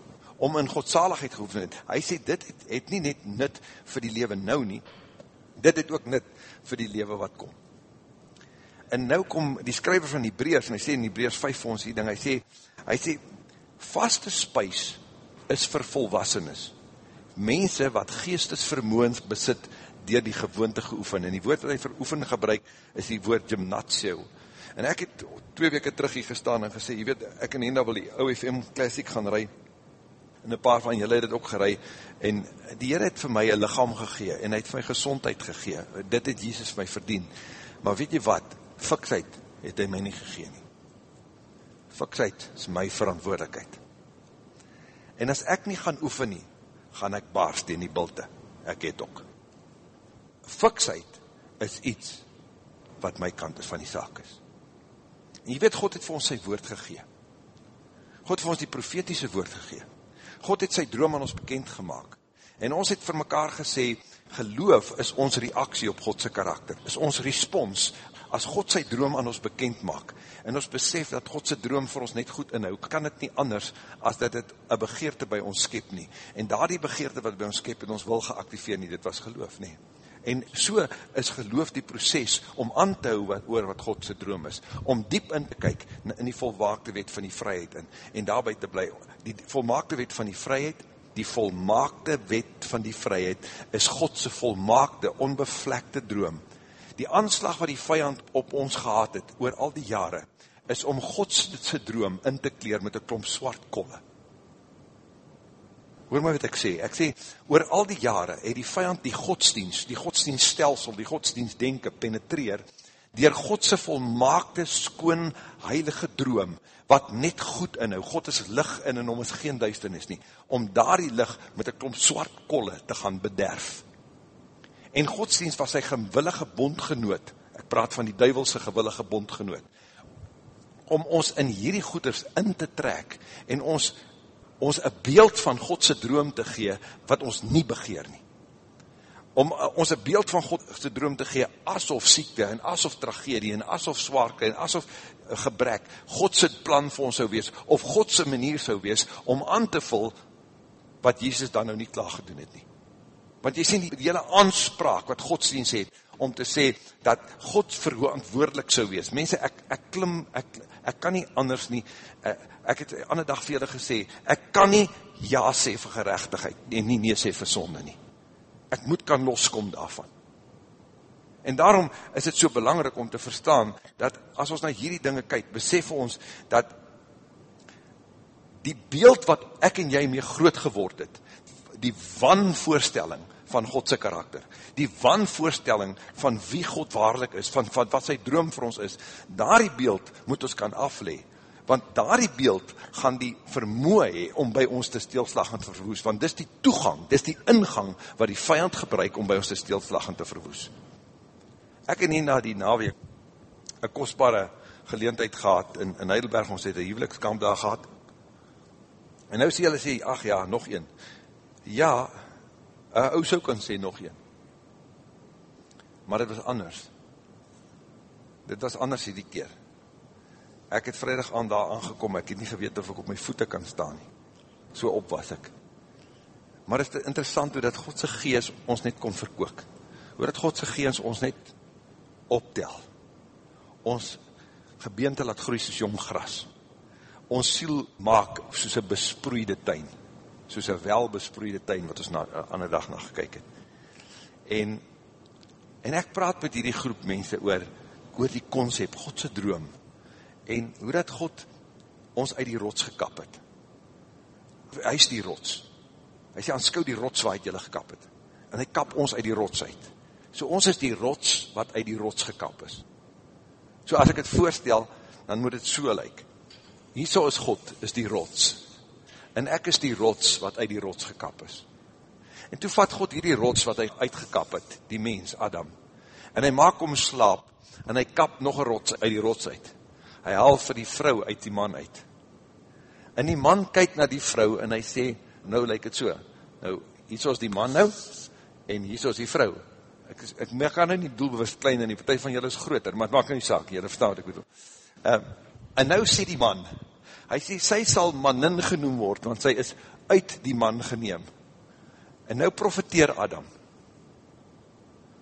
Speaker 1: om in godsaligheid geoefen het, hy sê, dit het, het nie net nut vir die leven nou nie, dit het ook nut vir die leven wat kom. En nou kom die skryver van die Breers, en hy sê in die Breers 5 vir ons die ding, hy sê, hy sê, vaste spuis is vir volwassenes. Mense wat geestesvermoens besit dier die gewoonte geoefen. En die woord wat hy vir oefen gebruik, is die woord gymnatio. En ek het twee weke terug hier gestaan en gesê, jy weet, ek en Henda wil die OFM Classic gaan rij, en een paar van julle het het ook gerei, en die Heer het vir my een lichaam gegee, en hy het vir my gezondheid gegee, dit het Jesus my verdien, maar weet jy wat, fiksheid het hy my nie gegee nie, fiksheid is my verantwoordelikheid, en as ek nie gaan oefen nie, gaan ek baarst in die bilte, ek het ook, fiksheid is iets, wat my kant is van die saak is, en jy weet, God het vir ons sy woord gegee, God het vir ons die profetiese woord gegee, God het sy droom aan ons bekend gemaakt. En ons het vir mekaar gesê, geloof is ons reaksie op Godse karakter, is ons respons, as God sy droom aan ons bekend maak, en ons besef dat Godse droom vir ons net goed inhou, kan het nie anders, as dat het een begeerte by ons skep nie, en daar die begeerte wat by ons skep, het ons wil geactiveer nie, dit was geloof nie. En so is geloof die proces om aan te hou wat, oor wat Godse droom is, om diep in te kyk in die volwaakte wet van die vryheid in, en daarby te bly, die volmaakte wet van die vryheid, die volmaakte wet van die vryheid, is Godse volmaakte, onbevlekte droom. Die aanslag wat die vijand op ons gehad het, oor al die jare, is om Godse droom in te kleer met een klomp swart kolle. Hoor my wat ek sê, ek sê, oor al die jare het die vijand die godsdienst, die godsdienststelsel, die godsdienstdenke penetreer, dier Godse volmaakte, skoon, heilige droom, wat net goed inhou, God is lig in en om is geen duisternis nie, om daar die lig met een klomp swart kolle te gaan bederf. En godsdienst was sy gewillige bondgenoot, ek praat van die duivelse gewillige bondgenoot, om ons in hierdie goeders in te trek, en ons, ons een beeld van Godse droom te gee, wat ons nie begeer nie om uh, ons een beeld van God te droom te gee, asof siekte, en asof tragedie, en asof zwaarke, en asof uh, gebrek, Godse plan vir ons sou wees, of Godse manier sou wees, om aan te vul, wat Jesus dan nou nie klaar gedoen het nie. Want jy sien die, die hele aanspraak, wat godsdienst het, om te sê, dat God verantwoordelik sou wees. Mense, ek, ek klim, ek, ek kan nie anders nie, uh, ek het ander dag vir julle gesê, ek kan nie ja sê vir gerechtigheid, en nie nee sê vir sonde nie ek moet kan loskom daarvan. En daarom is het so belangrik om te verstaan, dat as ons na hierdie dinge kyk, besef ons, dat die beeld wat ek en jy mee groot geword het, die wanvoorstelling van Godse karakter, die wanvoorstelling van wie God waarlik is, van, van wat sy droom vir ons is, daar die beeld moet ons kan aflee, want daar die beeld gaan die vermoe hee om by ons te steelslag en te verwoes, want dis die toegang, dis die ingang wat die vijand gebruik om by ons te steelslag en te verwoes. Ek en hier na die naweek een kostbare geleentheid gehad in, in Heidelberg, ons het een huwelikskamp daar gehad, en nou sê hulle sê, ach ja, nog een, ja, een ou so kan sê nog een, maar dit was anders, dit was anders die keer, ek het vrijdag aan daar aangekom, ek het nie geweet of ek op my voete kan staan nie. So op was ek. Maar het is interessant hoe dat Godse gees ons net kon verkook. Hoe dat Godse gees ons net optel. Ons gebeente laat groei soos jong gras. Ons siel maak soos een besproeide tuin. Soos een welbesproeide tuin wat ons na, aan die dag na gekyk het. En, en ek praat met hierdie groep mense oor, oor die concept, Godse droom, en hoe dat God ons uit die rots gekap het. Hy is die rots. Hy sê, aanskou die rots waar hy jylle gekap het. En hy kap ons uit die rots uit. So ons is die rots wat uit die rots gekap is. So as ek het voorstel, dan moet het so lyk. Hierso is God, is die rots. En ek is die rots wat uit die rots gekap is. En toe vat God hierdie rots wat hy uitgekap het, die mens, Adam. En hy maak hom slaap, en hy kap nog een rots uit die rots uit hy haal vir die vrou uit die man uit. En die man kyk na die vrou en hy sê, nou lyk het so, nou, hier is die man nou, en hier is die vrou. Ek, is, ek, ek kan nou nie doelbewust klein in die partij van julle is groter, maar het maak nou nie saak, julle verstaan wat ek bedoel. Um, en nou sê die man, hy sê, sy sal manin genoem word, want sy is uit die man geneem. En nou profiteer Adam.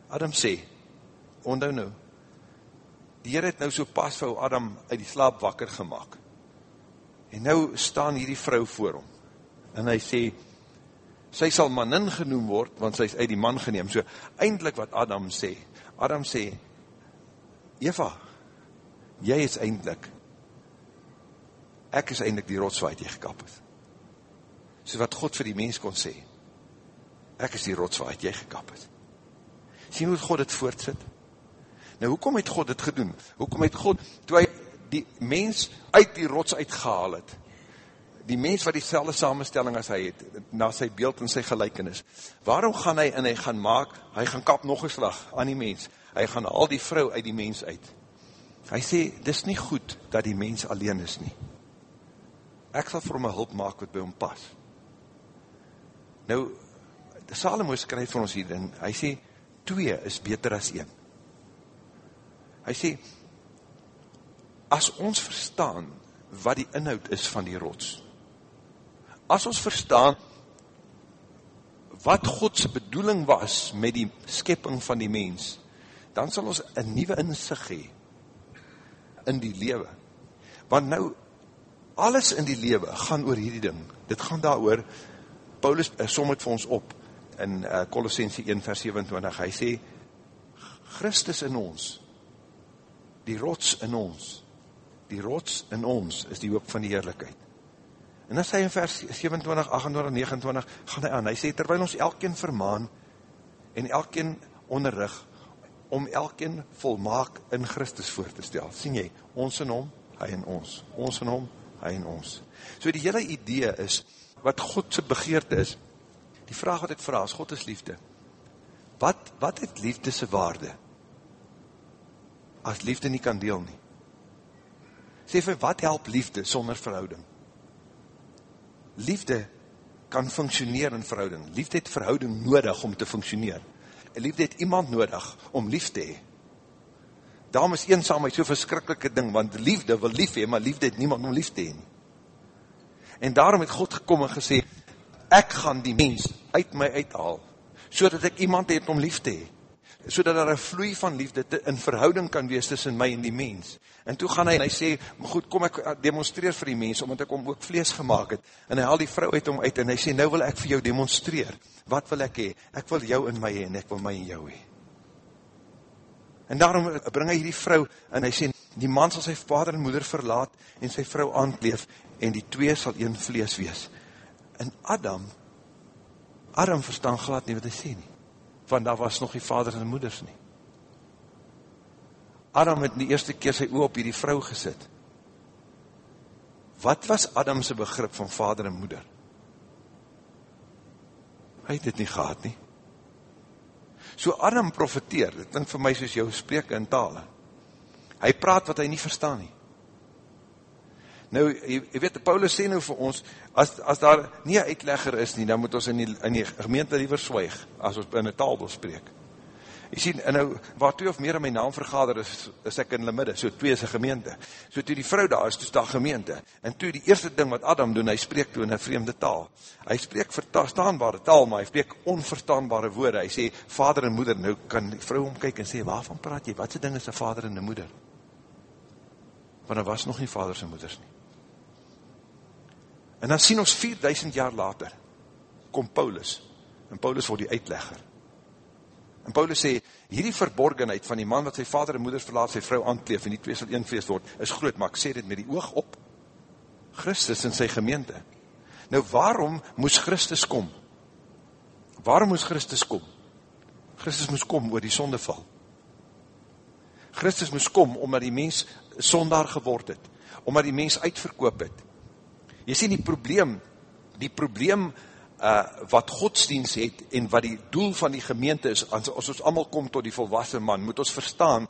Speaker 1: Adam sê, onthou nou, die Heer het nou so pas vir Adam uit die slaap wakker gemaakt. En nou staan hierdie vrou voor hom. En hy sê, sy sal manin genoem word, want sy is uit die man geneem. So, eindelijk wat Adam sê, Adam sê, Eva, jy is eindelijk, ek is eindelijk die rots waar jy gekap het. So wat God vir die mens kon sê, ek is die rots waar jy gekap het. Sien hoe God het voortzit? Nou, hoekom het God dit gedoen? Hoekom het God, toe hy die mens uit die rots uitgehaal het, die mens wat die selde samenstelling as hy het, na sy beeld en sy gelijkenis, waarom gaan hy en hy gaan maak, hy gaan kap nog een slag aan die mens, hy gaan al die vrou uit die mens uit. Hy sê, dis nie goed dat die mens alleen is nie. Ek sal vir hom een hulp maak wat by hom pas. Nou, Salomo skryf vir ons hier, en hy sê, twee is beter as een. Hy sê, as ons verstaan wat die inhoud is van die rots, as ons verstaan wat Godse bedoeling was met die skepping van die mens, dan sal ons een nieuwe inzicht hee in die lewe. Want nou, alles in die lewe gaan oor hierdie ding. Dit gaan daar oor, Paulus uh, som het vir ons op in uh, Colossense 1 vers 27, hy sê, Christus in ons, die rots in ons, die rots in ons is die hoop van die heerlijkheid. En as hy in vers 27, 28, 29 gaan hy aan, hy sê, terwijl ons elkeen vermaan en elkeen onderrig, om elkeen volmaak in Christus voor te stel. Sien jy, ons in hom, hy in ons. Ons in hom, hy in ons. So die hele idee is, wat Godse begeerte is, die vraag wat ek vraag is, God is liefde. Wat, wat het liefdese waarde? as liefde nie kan deel nie. Sê vir, wat help liefde sonder verhouding? Liefde kan functioneer in verhouding. Liefde het verhouding nodig om te functioneer. Liefde het iemand nodig om lief te hee. Daarom is eenzaamheid so verskrikkelike ding, want liefde wil lief hee, maar liefde het niemand om lief te hee. En daarom het God gekom en gesê, ek gaan die mens uit my uithaal, so dat ek iemand het om lief te hee so dat daar een vloei van liefde te, in verhouding kan wees tussen my en die mens. En toe gaan hy en hy sê, goed, kom ek demonstreer vir die mens, omdat ek om ook vlees gemaakt het. En hy haal die vrou uit om uit en hy sê, nou wil ek vir jou demonstreer. Wat wil ek hee? Ek wil jou in my hee en ek wil my in jou hee. En daarom bring hy die vrou en hy sê, Die man sal sy vader en moeder verlaat en sy vrou aankleef en die twee sal een vlees wees. En Adam, Adam verstaan glad nie wat hy sê nie, want daar was nog die vader en moeders nie. Adam het die eerste keer sy oor op hierdie vrou gesit. Wat was Adamse begrip van vader en moeder? Hy het dit nie gehad nie. So Adam profeteer, dit klink vir my soos jou spreke in tale. Hy praat wat hy nie verstaan nie. Nou, jy, jy weet, Paulus sê nou vir ons, as, as daar nie een uitlegger is nie, dan moet ons in die, in die gemeente liever swyg, as ons in die taal wil spreek. Jy sien, en nou, waar twee of meer in my naam vergader is, is ek in die midde, so twee is een gemeente. So toe die vrou daar is, toe is daar gemeente. En toe die eerste ding wat Adam doen, hy spreek toe in een vreemde taal. Hy spreek verstaanbare taal, maar hy spreek onverstaanbare woorde. Hy sê, vader en moeder, nou kan die vrou omkyk en sê, waarvan praat jy? Wat se ding is een vader en een moeder? Want er was nog nie vaders en moeders nie. En dan sien ons 4000 jaar later, kom Paulus, en Paulus word die uitlegger. En Paulus sê, hierdie verborgenheid van die man wat sy vader en moeder verlaat, sy vrou aankleef en die twee sal een feest word, is groot, maar ek sê dit met die oog op. Christus in sy gemeente. Nou waarom moes Christus kom? Waarom moes Christus kom? Christus moes kom oor die sondeval. Christus moes kom omdat die mens sondaar geword het, omdat die mens uitverkoop het. Jy sê die probleem, die probleem uh, wat godsdienst het en wat die doel van die gemeente is, as, as ons allemaal kom tot die volwassen man, moet ons verstaan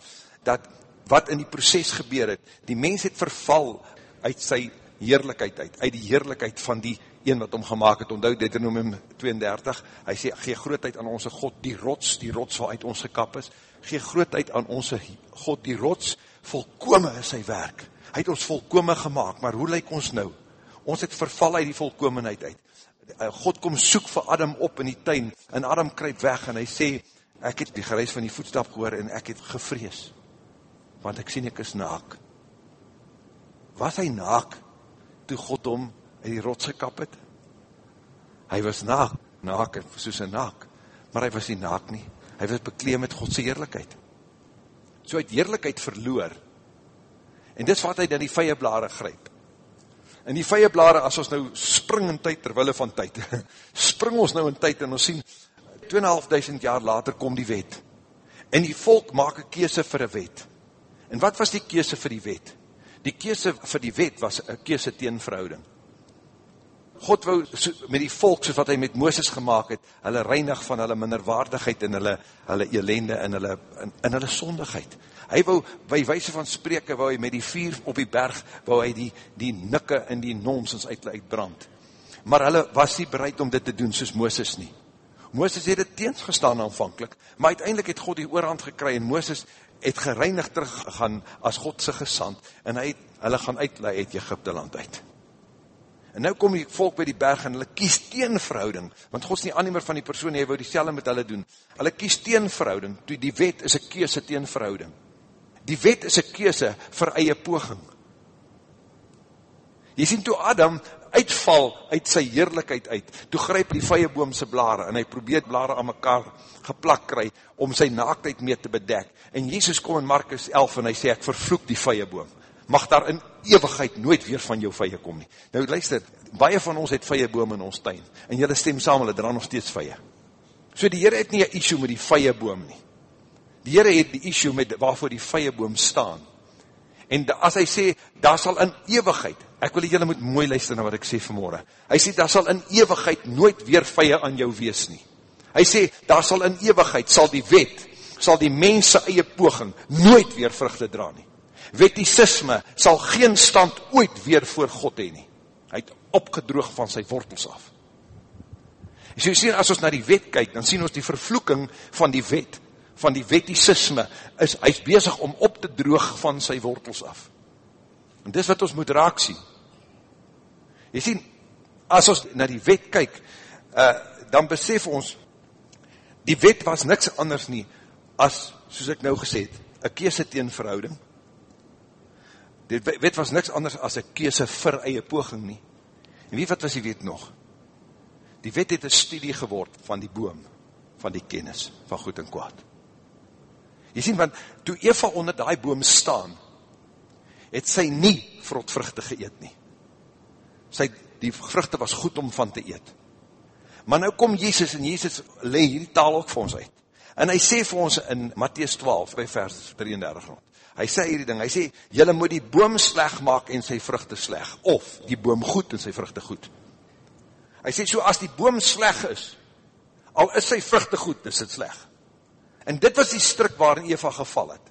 Speaker 1: dat wat in die proces gebeur het, die mens het verval uit sy heerlijkheid uit, uit die heerlijkheid van die een wat hom gemaakt het, onthou Deuteronomium 32, hy sê, gee grootheid aan onze God, die rots, die rots wat uit ons gekap is, gee grootheid aan onze God, die rots, volkome is sy werk, hy het ons volkome gemaakt, maar hoe lyk ons nou? Ons het verval uit die volkomenheid uit, God kom soek vir Adam op in die tuin, en Adam kryp weg, en hy sê, ek het die gereis van die voetstap gehoor, en ek het gevrees, want ek sien ek is naak. Was hy naak, toe God om in die rots gekap het? Hy was naak, naak, soos een naak, maar hy was nie naak nie, hy was bekleem met Godse heerlijkheid. So hy het heerlijkheid verloor, en dis wat hy dan die vijeblare gryp, in die vye blare, as ons nou spring in tyd terwille van tyd, spring ons nou in tyd en ons sien, 2.500 jaar later kom die wet, en die volk maak een kese vir een wet, en wat was die kese vir die wet? Die kese vir die wet was een kese teen verhouding. God wou so, met die volk, soos wat hy met Mooses gemaakt het, hulle reinig van hulle minderwaardigheid en hulle, hulle elende en hulle, en, en hulle sondigheid. Hy wou, by wijse van spreke, wou hy met die vuur op die berg, wou hy die, die nikke en die nonsens uit, uitbrand. Maar hulle was nie bereid om dit te doen, soos Mooses nie. Mooses het het teens gestaan aanvankelijk, maar uiteindelik het God die oorhand gekry, en Mooses het gereinig teruggegaan as Godse gesand, en hy het, hulle gaan uitlei uit Egypte land uit. En nou kom die volk by die berg en hulle kies teen verhouding, want God is nie aannemer van die persoon, hy wou die selle met hulle doen. Hulle kies teen verhouding, toe die wet is een keuse teen verhouding. Die wet is een keuse vir eie poging. Jy sien toe Adam uitval uit sy heerlijkheid uit, toe gryp die vijenboomse blare, en hy probeer blare aan mekaar geplak kry, om sy naaktheid mee te bedek. En Jezus kom in Markus 11, en hy sê, ek vervloek die vijenboom. Mag daar in eeuwigheid nooit weer van jou vijen kom nie. Nou luister, baie van ons het vijenboom in ons tuin, en jylle stem saam, hulle dra nog steeds vijen. So die Heer het nie een issue met die vijenboom nie. Die Heere het die issue met waarvoor die vijenboom staan. En as hy sê, daar sal in eeuwigheid, ek wil julle moet mooi luister na wat ek sê vanmorgen, hy sê, daar sal in eeuwigheid nooit weer vije aan jou wees nie. Hy sê, daar sal in eeuwigheid, sal die wet, sal die mense eie poging, nooit weer vruchte dra nie. Wettisisme sal geen stand ooit weer voor God heen nie. Hy het opgedroog van sy wortels af. So sê, as ons na die wet kyk, dan sien ons die vervloeking van die wet, van die wettisisme, is, hy is bezig om op te droog van sy wortels af. En dis wat ons moet raak sien. Jy sien, as ons na die wet kyk, uh, dan besef ons, die wet was niks anders nie, as, soos ek nou gesê het, een kese teen verhouding. Die wet was niks anders as een kese vir eie poging nie. En wie wat was die wet nog? Die wet het een studie geword van die boom, van die kennis, van goed en kwaad. Jy sien, want toe Eva onder die boom staan, het sy nie vrotvruchte geëet nie. Sy, die vruchte was goed om van te eet. Maar nou kom Jezus en Jezus le hierdie taal ook vir ons uit. En hy sê vir ons in Matthäus 12, by vers 33 rond. Hy sê hierdie ding, hy sê, jylle moet die boom sleg maak en sy vruchte sleg, of die boom goed en sy vruchte goed. Hy sê, so as die boom sleg is, al is sy vruchte goed, is het sleg. En dit was die strik waarin Eva geval het.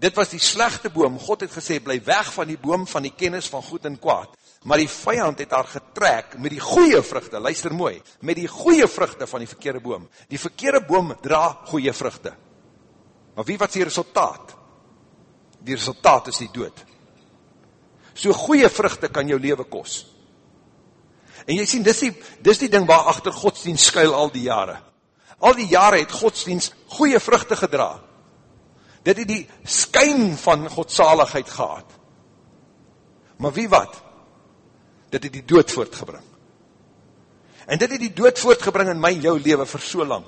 Speaker 1: Dit was die slechte boom, God het gesê, bly weg van die boom van die kennis van goed en kwaad. Maar die vijand het haar getrek met die goeie vruchte, luister mooi, met die goeie vruchte van die verkeerde boom. Die verkeerde boom dra goeie vruchte. Maar wie wat is die resultaat? Die resultaat is die dood. So goeie vruchte kan jou leven kos. En jy sien, dis die, dis die ding waar achter godsdienst skuil al die jare. Al die jare het godsdienst goeie vruchte gedra. Dit het die skyn van godsaligheid gehad. Maar wie wat? Dit het die dood voortgebring. En dit het die dood voortgebring in my jou leven vir so lang.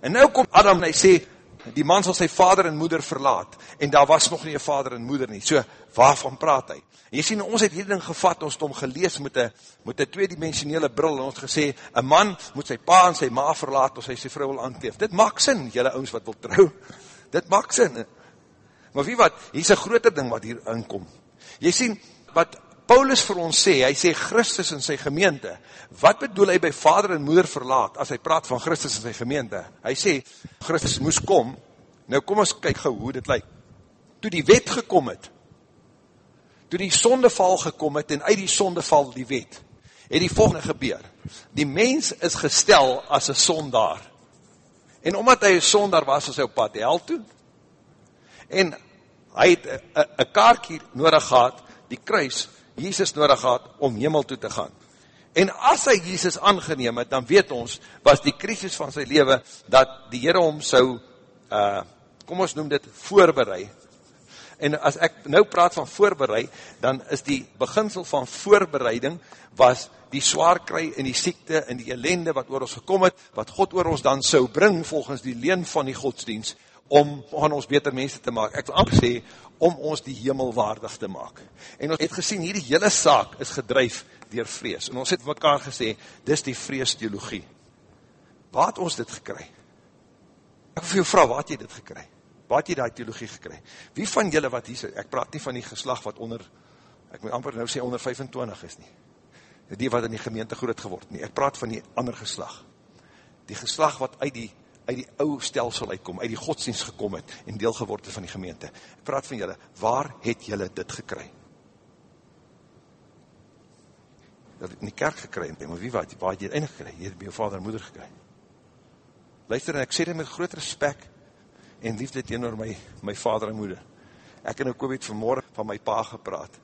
Speaker 1: En nou kom Adam en hy sê, die man sal sy vader en moeder verlaat, en daar was nog nie een vader en moeder nie, so waarvan praat hy? En jy sien, ons het hierdie ding gevat, ons het om gelees met een, met een tweedimensionele bril, en ons gesê, een man moet sy pa en sy ma verlaat, of sy sy vrou wil aankleef. Dit maak sin, jylle oons wat wil trouw. Dit maak sin. Maar wie wat, hier is een groter ding wat hier inkom. Jy sien, wat Paulus vir ons sê, hy sê Christus in sy gemeente, wat bedoel hy by vader en moeder verlaat, as hy praat van Christus in sy gemeente? Hy sê, Christus moes kom, nou kom ons kyk gauw hoe dit lyk. Toe die wet gekom het, toe die sondeval gekom het, en uit die sondeval die wet, het die volgende gebeur. Die mens is gestel as een sondaar. En omdat hy een sonder was, was hy op pad hel toe. En hy het een kaartje nodig gehad, die kruis, Jesus nodig gehad, om hemel toe te gaan. En as hy Jesus aangeneem het, dan weet ons, was die krisis van sy leven, dat die Heere hom sou, uh, kom ons noem dit, voorbereid. En as ek nou praat van voorbereid, dan is die beginsel van voorbereiding, was die zwaar kry en die siekte en die ellende wat oor ons gekom het, wat God oor ons dan sou bring volgens die leen van die godsdienst, om van ons beter mense te maak. Ek wil amper sê, om ons die hemel waardig te maak. En ons het gesien, hierdie hele saak is gedryf dier vrees. En ons het mekaar gesê, dis die vreestheologie. Waar het ons dit gekry? Ek wil jou vrou, waar het jy dit gekry? Waar het jy die theologie gekry? Wie van julle wat hier sê, ek praat nie van die geslag wat onder, ek moet amper nou sê onder 25 is nie die wat in die gemeente groot geword nie, ek praat van die ander geslag, die geslag wat uit die, uit die ou stelsel uitkom, uit die godsdienst gekom het, en deel geword het van die gemeente, ek praat van julle, waar het julle dit gekry? Dat in die kerk gekry, maar wie wat, waar het jy het eindelijk gekry? Jy het by jou vader en moeder gekry. Luister, en ek sê dit met groot respect, en liefde teenoor my, my vader en moeder. Ek en ek het vanmorgen van my pa gepraat,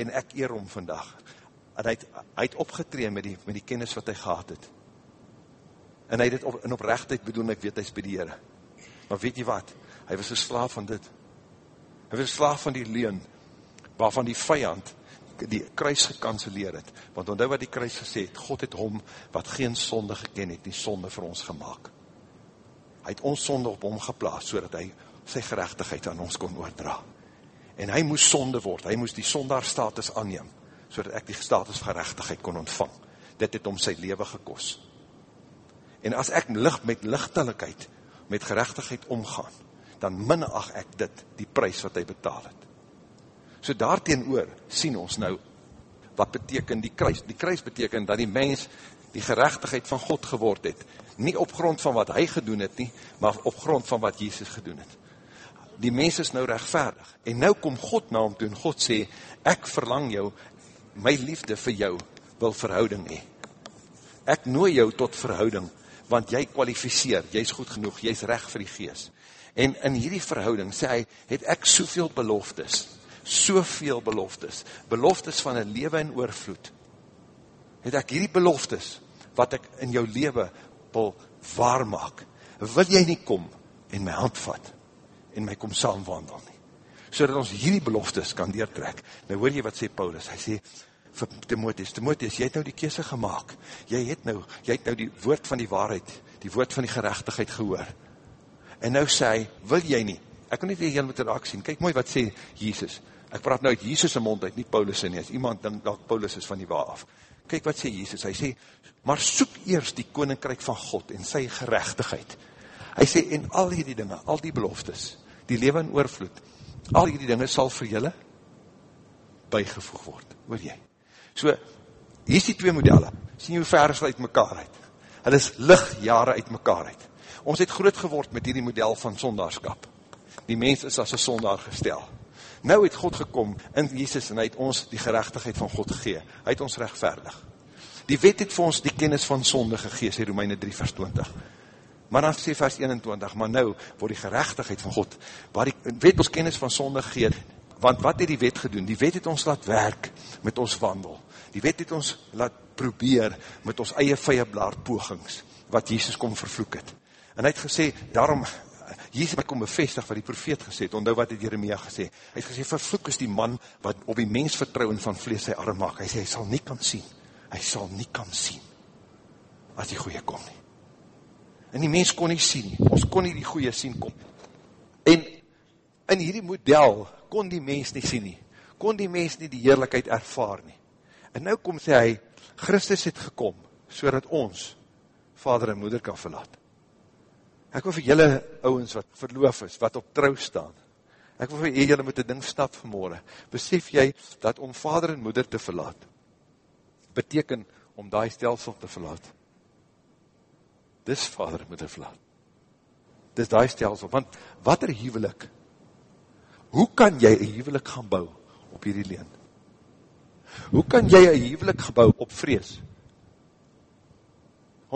Speaker 1: en ek eer om vandag, en hy het, hy het opgetree met die, met die kennis wat hy gehad het. En hy het het op, in oprechtheid bedoel, ek weet hy is by die Heere. Maar weet jy wat? Hy was een slaaf van dit. Hy was een slaaf van die leen, waarvan die vijand die kruis gekanceleer het. Want onthou wat die kruis gesê het, God het hom, wat geen sonde geken het, die sonde vir ons gemaakt. Hy het ons sonde op hom geplaas, so hy sy gerechtigheid aan ons kon oordra. En hy moes sonde word, hy moes die sondaar status aanneem so ek die status gerechtigheid kon ontvang. Dit het om sy leven gekos. En as ek licht met lichtelikheid, met gerechtigheid omgaan, dan minag ek dit, die prijs wat hy betaal het. So daarteen oor, sien ons nou, wat beteken die kruis? Die kruis beteken dat die mens die gerechtigheid van God geword het, nie op grond van wat hy gedoen het nie, maar op grond van wat Jesus gedoen het. Die mens is nou rechtvaardig, en nou kom God na hom toe, en God sê, ek verlang jou, my liefde vir jou wil verhouding hee. Ek nooi jou tot verhouding, want jy kwalificeer, jy is goed genoeg, jy is recht vir die gees. En in hierdie verhouding, sê hy, het ek soveel beloftes, soveel beloftes, beloftes van een leven in oorvloed, het ek hierdie beloftes, wat ek in jou leven wil waarmaak, wil jy nie kom en my hand vat, en my kom saamwandel nie so ons hierdie beloftes kan deurtrek. Nou hoor jy wat sê Paulus, hy sê, vir Timotheus, Timotheus, jy het nou die kese gemaakt, jy het nou, jy het nou die woord van die waarheid, die woord van die gerechtigheid gehoor, en nou sê hy, wil jy nie, Ek kan nie vir julle moet raak sien. Kyk mooi wat sê Jesus. Ek praat nou uit Jesus mond uit, nie Paulus nie. As iemand dink dalk Paulus is van die waar af. Kyk wat sê Jesus. Hy sê, "Maar soek eers die koninkryk van God en sy geregtigheid." Hy sê en al hierdie dinge, al die beloftes, die lewe in oorvloed, al hierdie dinge sal vir julle bygevoeg word. Hoor jy? So hier is die twee modelle. sien hoe ver is uit mekaar uit. Hulle is ligjare uit mekaar uit. Ons het groot geword met hierdie model van sondaarskap. Die mens is as 'n sondaar gestel. Nou het God gekom in Jesus en hy het ons die geregtigheid van God gegee. Hy het ons regverdig. Die wet het vir ons die kennis van sonde gegee, sê Romeine 3 vers 20. Maar dan sê vers 21, maar nou word die geregtigheid van God, waar die wet ons kennis van sonde gegee, want wat het die wet gedoen? Die wet het ons laat werk met ons wandel. Die wet het ons laat probeer met ons eie vijeblaar pogings, wat Jesus kom vervloek het. En hy het gesê, daarom, Jesus het kom bevestig wat die profeet gesê het, onthou wat het Jeremia gesê, hy het gesê, vervloek is die man wat op die mens vertrouwen van vlees sy arm maak, hy sê, hy sal nie kan sien, hy sal nie kan sien, as die goeie kom nie. En die mens kon nie sien, ons kon nie die goeie sien kom. En in hierdie model kon die mens nie sien nie, kon die mens nie die heerlijkheid ervaar nie. En nou kom sê hy, Christus het gekom, so ons vader en moeder kan verlaat. Ek wil vir julle ouwens wat verloof is, wat op trouw staan, ek wil vir julle moet die ding stap vanmorgen, besef jy dat om vader en moeder te verlaat, beteken om die stelsel te verlaat. Dis vader en moeder verlaat. Dis die stelsel, want wat er huwelik, hoe kan jy een huwelik gaan bou op hierdie leen? Hoe kan jy een huwelik gebouw op vrees?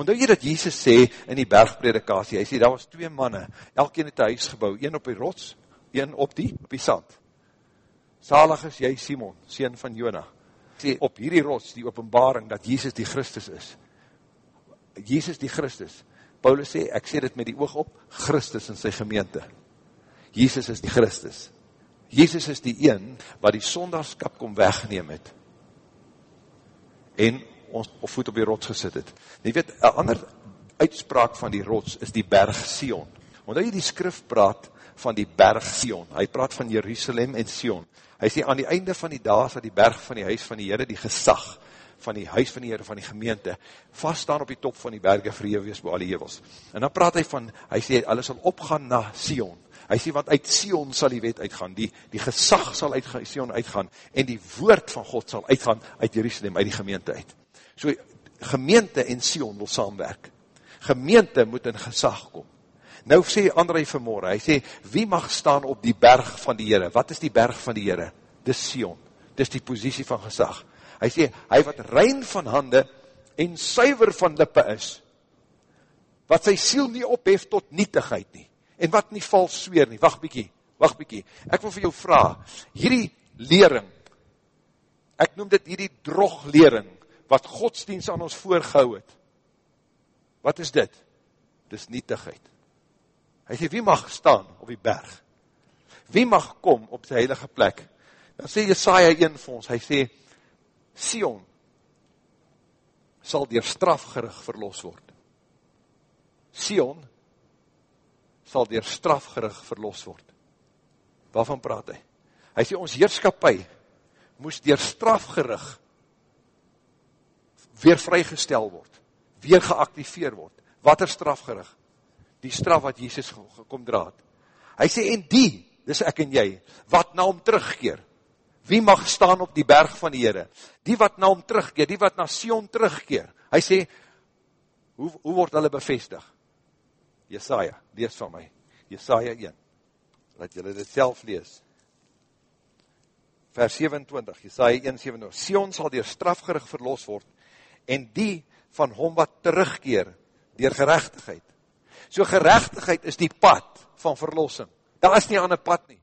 Speaker 1: Ondou jy dat Jesus sê in die bergpredikasie, hy sê, daar was twee manne, elkeen het een huis gebouw, een op die rots, een op die, op die sand. Salig is jy Simon, sien van Jona. Sê, op hierdie rots, die openbaring, dat Jesus die Christus is. Jesus die Christus. Paulus sê, ek sê dit met die oog op, Christus in sy gemeente. Jesus is die Christus. Jesus is die een, wat die sondagskap kom wegneem het en ons voet op die rots gesit het. En jy weet, een ander uitspraak van die rots is die berg Sion. Want hy die skrif praat van die berg Sion. Hy praat van Jerusalem en Sion. Hy sê, aan die einde van die dag sal die berg van die huis van die Heere, die gesag van die huis van die Heere, van die gemeente, vaststaan op die top van die berge vrewe wees by alle hevels. En dan praat hy van, hy sê, hulle sal opgaan na Sion. Hy sê, want uit Sion sal die wet uitgaan, die, die gesag sal uit Sion uitgaan, en die woord van God sal uitgaan uit Jerusalem, uit die gemeente uit. So, gemeente en Sion wil saamwerk. Gemeente moet in gesag kom. Nou sê André vanmorgen, hy sê, wie mag staan op die berg van die Heere? Wat is die berg van die Heere? Dis Sion. Dis die positie van gesag. Hy sê, hy wat rein van hande en suiver van lippe is, wat sy siel nie ophef tot nietigheid nie, en wat nie vals sweer nie, wacht bykie, wacht bykie, ek wil vir jou vraag, hierdie lering, ek noem dit hierdie droglering, wat godsdienst aan ons voorgehou het, wat is dit? Dis nietigheid. Hy sê, wie mag staan op die berg? Wie mag kom op sy heilige plek? Dan sê Jesaja 1 vir ons, hy sê, Sion sal dier strafgerig verlos word. Sion sal dier strafgerig verlos word. Waarvan praat hy? Hy sê ons heerskapie moes dier strafgerig weer vrygestel word, weer geactiveer word. Wat er strafgerig? Die straf wat Jesus gekom draad. Hy sê, en die, dis ek en jy, wat na hom terugkeer, wie mag staan op die berg van die Heere? Die wat na hom terugkeer, die wat na Sion terugkeer. Hy sê, hoe, hoe word hulle bevestig? Jesaja, lees van my, Jesaja 1, laat julle dit self lees. Vers 27, Jesaja 1, 27, Sion sal dier strafgerig verlos word, en die van hom wat terugkeer, dier gerechtigheid. So gerechtigheid is die pad van verlossing. Daar is nie ander pad nie.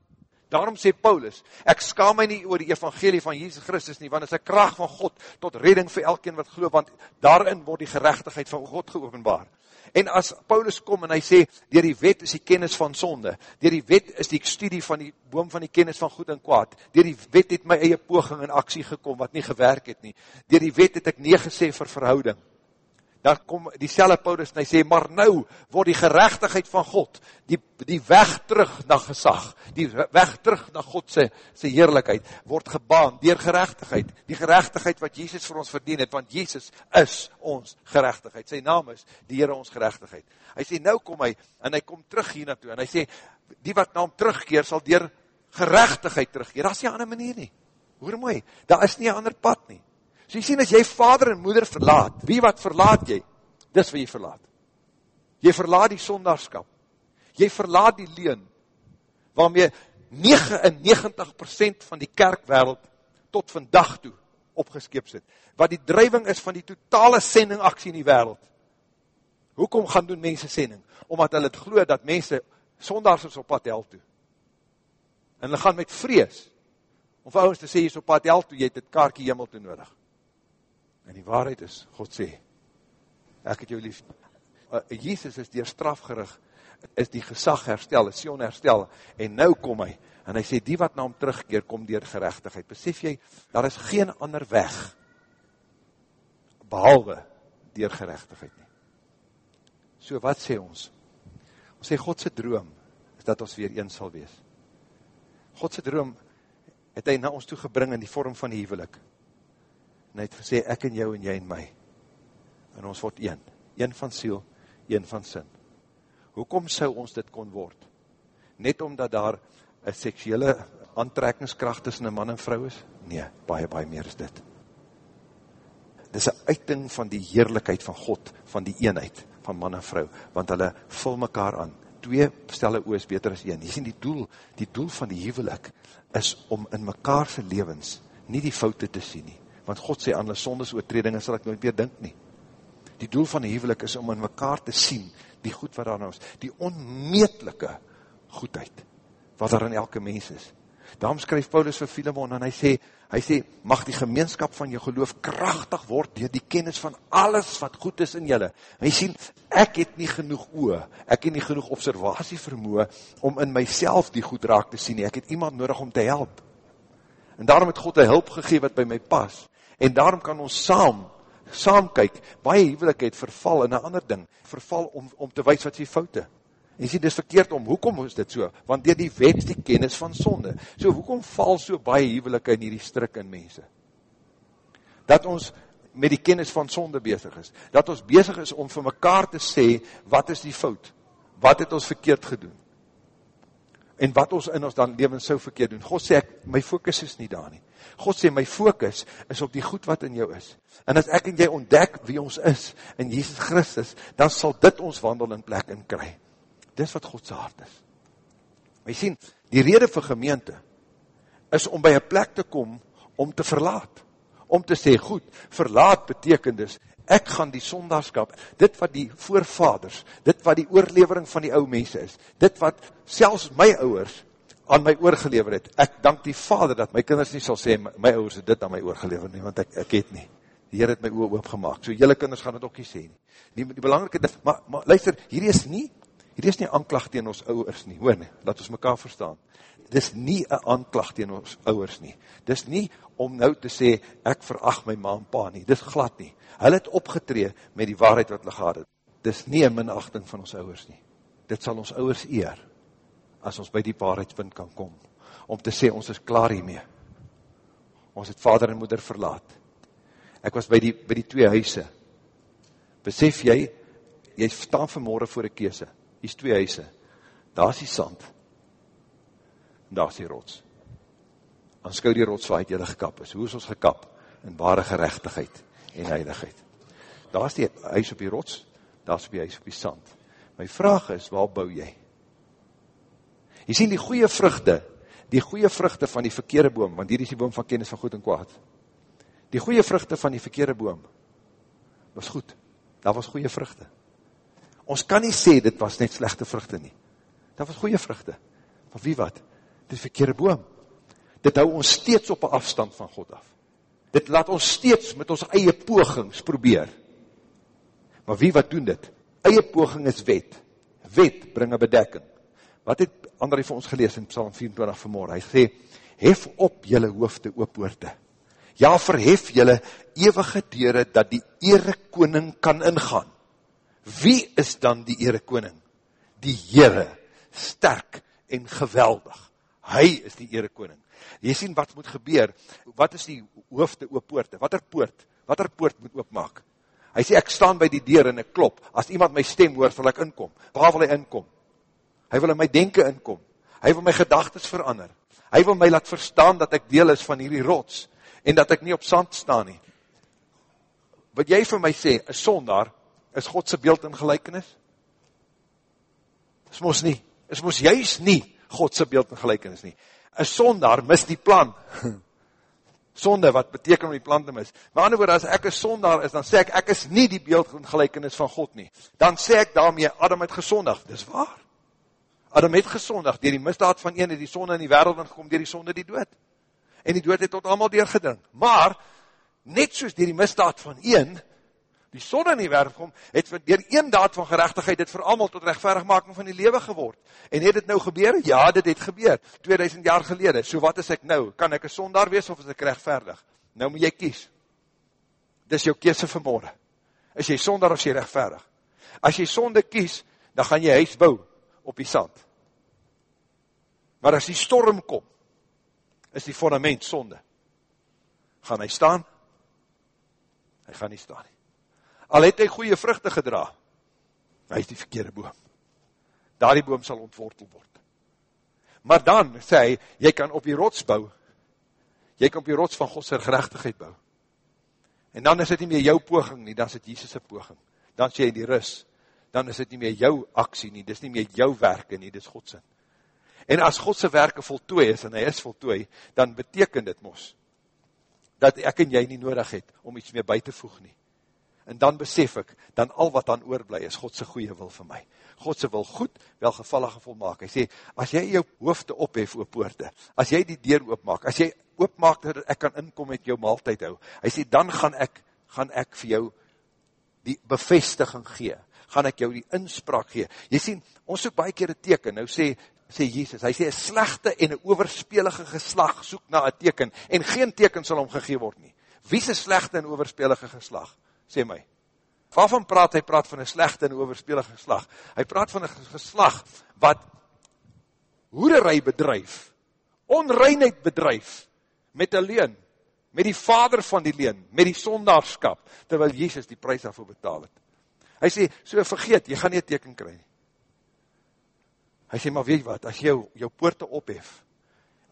Speaker 1: Daarom sê Paulus, ek skaam my nie oor die evangelie van Jesus Christus nie, want het is een kracht van God tot redding vir elkeen wat geloof, want daarin word die gerechtigheid van God geopenbaar. En as Paulus kom en hy sê, dier die wet is die kennis van sonde, dier die wet is die studie van die boom van die kennis van goed en kwaad, dier die wet het my eie poging in aksie gekom, wat nie gewerk het nie, dier die wet het ek nee gesê vir verhouding, dan kom die selle Paulus en hy sê, maar nou word die gerechtigheid van God, die, die weg terug na gesag, die weg terug na God sy, sy heerlijkheid, word gebaan dier gerechtigheid, die gerechtigheid wat Jesus vir ons verdien het, want Jesus is ons gerechtigheid, sy naam is die Heere ons gerechtigheid. Hy sê, nou kom hy, en hy kom terug hier naartoe, en hy sê, die wat na hom terugkeer, sal dier gerechtigheid terugkeer, dat is nie ander manier nie, hoor mooi, daar is nie ander pad nie, So jy sien, as jy vader en moeder verlaat, wie wat verlaat jy? Dis wat jy verlaat. Jy verlaat die sondagskap. Jy verlaat die leen, waarmee 99% van die kerkwereld tot vandag toe opgeskeep sit. Wat die drijving is van die totale sendingaksie in die wereld. Hoekom gaan doen mense sending? Omdat hulle het glo dat mense sondags is op pad hel toe. En hulle gaan met vrees, om vir ouwens te sê, jy is op pad hel toe, jy het het kaartje hemel toe nodig. En die waarheid is, God sê, ek het jou lief. Uh, Jesus is dier strafgerig, is die gesag herstel, is Sion herstel, en nou kom hy, en hy sê, die wat na hom terugkeer, kom dier gerechtigheid. Besef jy, daar is geen ander weg, behalwe dier gerechtigheid nie. So wat sê ons? Ons sê, Godse droom, is dat ons weer een sal wees. Godse droom, het hy na ons toe gebring in die vorm van die hevelik, en hy het gesê, ek en jou en jy en my, en ons word een, een van siel, een van sin. Hoekom sou ons dit kon word? Net omdat daar een seksuele aantrekkingskracht tussen een man en vrou is? Nee, baie, baie meer is dit. Dit is een uiting van die heerlijkheid van God, van die eenheid van man en vrou, want hulle vul mekaar aan. Twee stelle oos beter as een. Jy sien die doel, die doel van die hevelik is om in mekaarse levens nie die foute te sien nie, want God sê aan hulle sondes oortredinge sal ek nooit meer dink nie. Die doel van die hevelik is om in mekaar te sien, die goed wat daar nou is, die onmeetlike goedheid, wat daar in elke mens is. Daarom skryf Paulus vir Philemon, en hy sê, hy sê, mag die gemeenskap van jou geloof krachtig word, door die kennis van alles wat goed is in julle. En hy sê, ek het nie genoeg oe, ek het nie genoeg observatie vermoe, om in myself die goed raak te sien, ek het iemand nodig om te help. En daarom het God een hulp gegeven wat by my pas, En daarom kan ons saam, saam kyk, baie hevelik het verval in een ander ding, verval om, om te wees wat sy foute. En sê, dit is verkeerd om, hoekom is dit so? Want dier die wet die kennis van sonde. So, hoekom val so baie hevelik in die strik in mense? Dat ons met die kennis van sonde bezig is. Dat ons bezig is om vir mekaar te sê, wat is die fout? Wat het ons verkeerd gedoen? En wat ons in ons dan leven so verkeerd doen? God sê, ek, my focus is nie daar nie. God sê, my focus is op die goed wat in jou is. En as ek en jy ontdek wie ons is in Jesus Christus, dan sal dit ons wandel in plek in kry. Dis wat Godse hart is. My sien, die rede vir gemeente is om by een plek te kom om te verlaat. Om te sê, goed, verlaat beteken dus, ek gaan die sondagskap, dit wat die voorvaders, dit wat die oorlevering van die ou mense is, dit wat selfs my ouwers aan my oorgelever het. Ek dank die vader dat my kinders nie sal sê, my, my ouders het dit aan my oorgelever nie, want ek, ek het nie. Die Heer het my oor oopgemaak. So jylle kinders gaan het ook nie sê nie. Die, die belangrike, dit, maar, maar luister, hier is nie, hier is nie aanklacht tegen ons ouders nie, hoor nie, laat ons mekaar verstaan. Dit is nie een aanklacht tegen ons ouders nie. Dit is nie om nou te sê, ek veracht my ma en pa nie. Dit is glad nie. Hulle het opgetree met die waarheid wat hulle gehad het. Dit is nie een minachting van ons ouders nie. Dit sal ons ouders eer as ons by die waarheidspunt kan kom, om te sê, ons is klaar hiermee. Ons het vader en moeder verlaat. Ek was by die, by die twee huise. Besef jy, jy staan vanmorgen voor die kese. Hier is twee huise. Daar is die sand. En daar is die rots. Anskou die rots waar het jylle gekap is. Hoe is ons gekap? In ware gerechtigheid en heiligheid. Daar is die huis op die rots, daar is die huis op die sand. My vraag is, waar bou jy? Jy sien die goeie vruchte, die goeie vruchte van die verkeerde boom, want hier is die boom van kennis van goed en kwaad. Die goeie vruchte van die verkeerde boom, was goed, daar was goeie vruchte. Ons kan nie sê, dit was net slechte vruchte nie. Daar was goeie vruchte. Van wie wat? Dit verkeerde boom. Dit hou ons steeds op een afstand van God af. Dit laat ons steeds met ons eie pogings probeer. Maar wie wat doen dit? Eie poging is wet. Wet bring een bedekking. Wat het André vir ons gelees in Psalm 24 vanmorgen? Hy sê, hef op jylle hoofde ooppoorte. Ja, verhef jylle eeuwige deure, dat die ere koning kan ingaan. Wie is dan die ere koning? Die Heere, sterk en geweldig. Hy is die ere koning. Jy sien wat moet gebeur, wat is die hoofde ooppoorte, wat er poort, wat er poort moet oopmaak. Hy sê, ek staan by die deur en ek klop, as iemand my stem hoor, wil ek inkom. Waar wil hy inkom? Hy wil in my denken inkom. Hy wil my gedagtes verander. Hy wil my laat verstaan dat ek deel is van hierdie rots, en dat ek nie op sand staan nie. Wat jy vir my sê, een sondaar, is Godse beeld en gelijkenis? Is mos nie, is mos juist nie Godse beeld en gelijkenis nie. Een sondaar mis die plan. Sonde, wat beteken om die plan te mis. Maar ander woord, as ek een sondaar is, dan sê ek, ek is nie die beeld en gelijkenis van God nie. Dan sê ek daarmee, Adam het gesondig. Dis waar. Adam het gesondig, dier die misdaad van een, die sonde in die wereld, en gekom dier die sonde die dood. En die dood het tot allemaal deurgedring. Maar, net soos dier die misdaad van een, die sonde in die wereld kom, het dier een daad van gerechtigheid het vir allemaal tot rechtverigmaking van die lewe geword. En het het nou gebeur? Ja, dit het gebeur. 2000 jaar gelede. So wat is ek nou? Kan ek een sondaar wees of is ek rechtverdig? Nou moet jy kies. Dis jou kiese vanmorgen. Is jy sondaar of is jy rechtverdig? As jy sonde kies, dan gaan jy huis bou op die sand. Maar as die storm kom, is die fundament sonde. Gaan hy staan? Hy gaan nie staan nie. Al het hy goeie vruchte gedra, hy is die verkeerde boom. Daar die boom sal ontwortel word. Maar dan, sê hy, jy kan op die rots bou, jy kan op die rots van Godse gerechtigheid bou. En dan is dit nie meer jou poging nie, dan is dit Jesus' poging. Dan sê hy die ris, dan is dit nie meer jou aksie nie, dit is nie meer jou werke nie, dit is Godse. En as Godse werke voltooi is, en hy is voltooi, dan beteken dit mos, dat ek en jy nie nodig het, om iets meer by te voeg nie en dan besef ek, dan al wat dan oorblij is, Godse goeie wil vir my. Godse wil goed, welgevallig en volmaak. Hy sê, as jy jou hoofde ophef oor poorte, as jy die deur oopmaak, as jy oopmaak dat ek kan inkom met jou maaltijd hou, hy sê, dan gaan ek, gaan ek vir jou die bevestiging gee, gaan ek jou die inspraak gee. Jy sê, ons soek baie keer een teken, nou sê, sê Jesus, hy sê, een slechte en een overspelige geslag soek na een teken, en geen teken sal omgegee word nie. Wie is een slechte en overspelige geslag? sê my. Waarvan praat hy? praat van een slechte en overspelige geslag. Hy praat van een geslag wat hoererij bedrijf, onreinheid bedrijf, met een leen, met die vader van die leen, met die sondaarskap, terwyl Jezus die prijs daarvoor betaal het. Hy sê, so vergeet, jy gaan nie teken kry. Hy sê, maar weet wat, as jy jou, jou poorte ophef,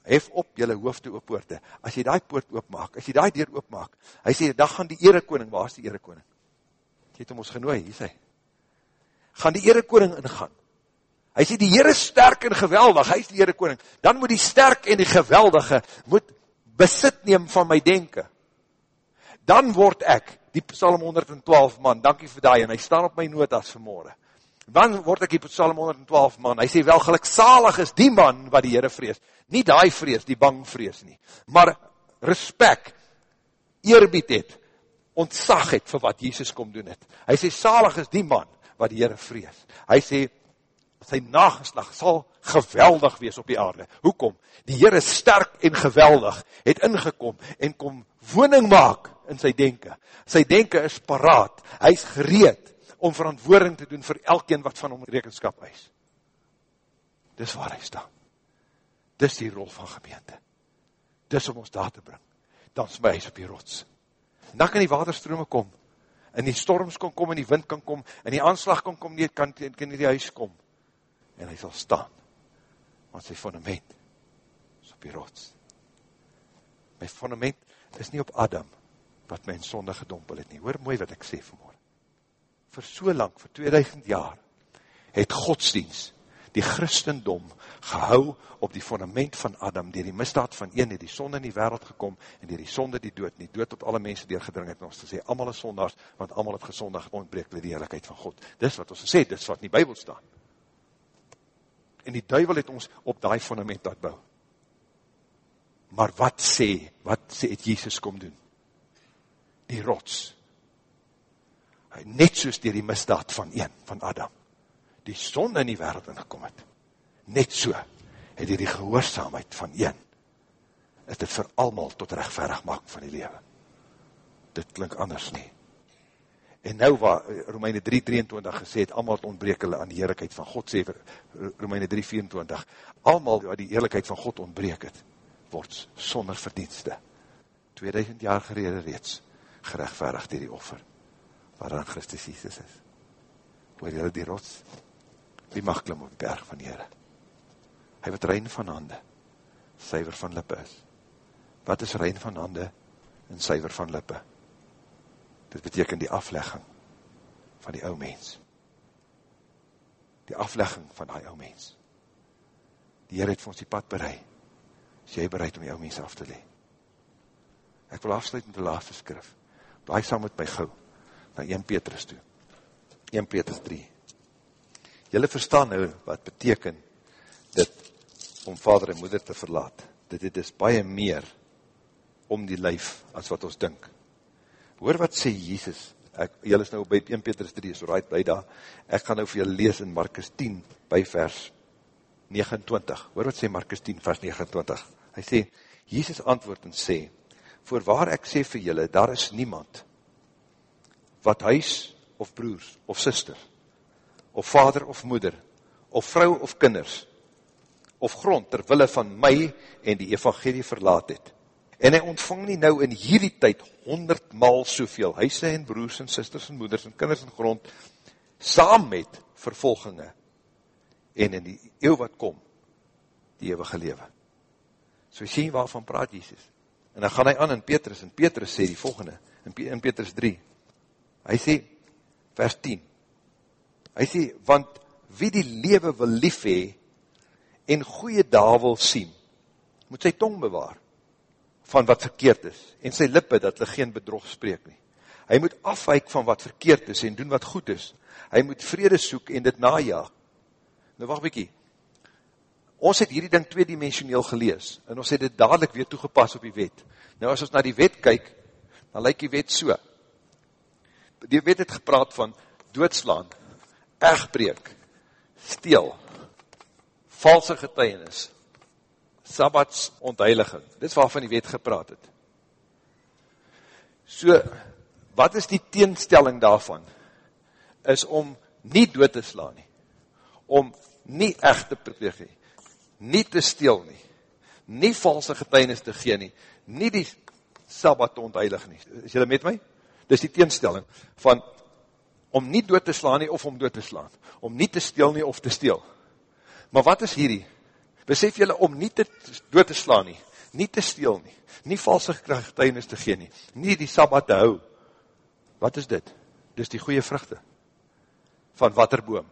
Speaker 1: hef op jylle hoofde op poorte, as jy die poort oopmaak, as jy die deur oopmaak, hy sê, dag gaan die ere koning, waar is die ere koning? Jy het hom ons genooi, hier sê, gaan die ere koning ingaan, hy sê, die Heere sterk en geweldig, hy is die Heere koning, dan moet die sterk en die geweldige, moet besit neem van my denken, dan word ek, die psalm 112 man, dankie vir die, en hy staan op my notas vanmorgen, dan word ek die psalm 112 man, hy sê wel gelukzalig is die man wat die Heere vrees, nie die vrees, die bang vrees nie, maar respect, eerbied het, ontzag het vir wat Jesus kom doen het. Hy sê, salig is die man wat die Heere vrees. Hy sê, sy nageslag sal geweldig wees op die aarde. Hoekom? Die Heere sterk en geweldig het ingekom en kom woning maak in sy denken. Sy denken is paraat, hy is gereed om verantwoording te doen vir elkeen wat van hom rekenskap eis. Dis waar hy staan. Dis die rol van gemeente. Dis om ons daar te bring. Dan is my huis op die rots. En dan kan die waterstrome kom. En die storms kan kom, en die wind kan kom, en die aanslag kan kom, nie kan, kan nie die huis kom. En hy sal staan. Want sy fundament is op die rots. My fundament is nie op Adam, wat my in sonde gedompel het nie. Hoor mooi wat ek sê vanmorgen. Voor so lang, voor 2000 jaar, het godsdienst die Christendom gehou op die fundament van Adam, dier die misdaad van een, die sonde in die wereld gekom, en dier die sonde die dood, nie dood tot alle mense doorgedring het, en ons te sê, allemaal is sondags, want allemaal het gesondig, ontbreek die heerlijkheid van God. Dis wat ons sê, dis wat in die Bijbel staan. En die duivel het ons op die fundament uitbouw. Maar wat sê, wat sê het Jezus kom doen? Die rots. Net soos dier die misdaad van een, van Adam die sonde in die wereld ingekom het. Net so het hy die gehoorzaamheid van een is dit vir almal tot rechtverig maak van die lewe. Dit klink anders nie. En nou waar Romeine 3:23 gesê het, almal ontbreek hulle aan die heerlikheid van God, sê Romeine 3:24, almal wat die heerlikheid van God ontbreek het, word sonder verdienste. 2000 jaar gerede reeds gerechtverig dier die offer, waaraan Christus Jesus is. Hoor jylle die rots? Wie mag klim op die berg van die Heere? Hy wat rein van hande, syver van lippe is. Wat is rein van hande en syver van lippe? Dit beteken die aflegging van die ou mens. Die aflegging van die ou mens. Die Heer het vir ons die pad bereid. Is jy bereid om die ou mens af te le? Ek wil afsluit met die laatste skrif. Blaai saam met my gauw na 1 Petrus toe. 1 Petrus 3. Julle verstaan nou wat beteken dit om vader en moeder te verlaat. Dit, dit is baie meer om die lyf as wat ons dink. Hoor wat sê Jesus, ek, julle is nou by 1 Petrus 3, so right by daar, ek gaan nou vir julle lees in Markus 10, by vers 29, hoor wat sê Markus 10, vers 29, hy sê, Jesus antwoord en sê, voorwaar ek sê vir julle, daar is niemand, wat huis, of broers, of sister, of vader of moeder, of vrou of kinders, of grond, terwille van my en die evangelie verlaat het, en hy ontvang nie nou in hierdie tyd honderdmal soveel huise en broers en sisters en moeders en kinders en grond saam met vervolginge en in die eeuw wat kom die eeuwige lewe. So sien waarvan praat Jesus. En dan gaan hy aan in Petrus en Petrus sê die volgende in Petrus 3. Hy sê vers 10. Hy sê want wie die lewe wil lief hee en goeie dae wil sien moet sy tong bewaar van wat verkeerd is, en sy lippe dat hulle geen bedrog spreek nie. Hy moet afwyk van wat verkeerd is en doen wat goed is. Hy moet vrede soek en dit najaag. Nou wacht bykie, ons het hierdie ding tweedimensioneel gelees, en ons het dit dadelijk weer toegepas op die wet. Nou as ons na die wet kyk, dan lyk die wet so. Die wet het gepraat van doodslaan, egbreek, steel, valse getuienis, Sabbats ontheiliging. Dit is waarvan die wet gepraat het. So, wat is die teenstelling daarvan? Is om nie dood te slaan nie. Om nie echt te pleeg nie. Nie te steel nie. Nie valse getuinis te gee nie. Nie die Sabbat te ontheilig nie. Is julle met my? Dit is die teenstelling van om nie dood te slaan nie of om dood te slaan. Om nie te steel nie of te steel. Maar wat is hierdie? besef julle om nie te dood te slaan nie, nie te steel nie, nie valse getuinis te gee nie, nie die sabbat te hou. Wat is dit? Dit is die goeie vruchte. Van waterboom.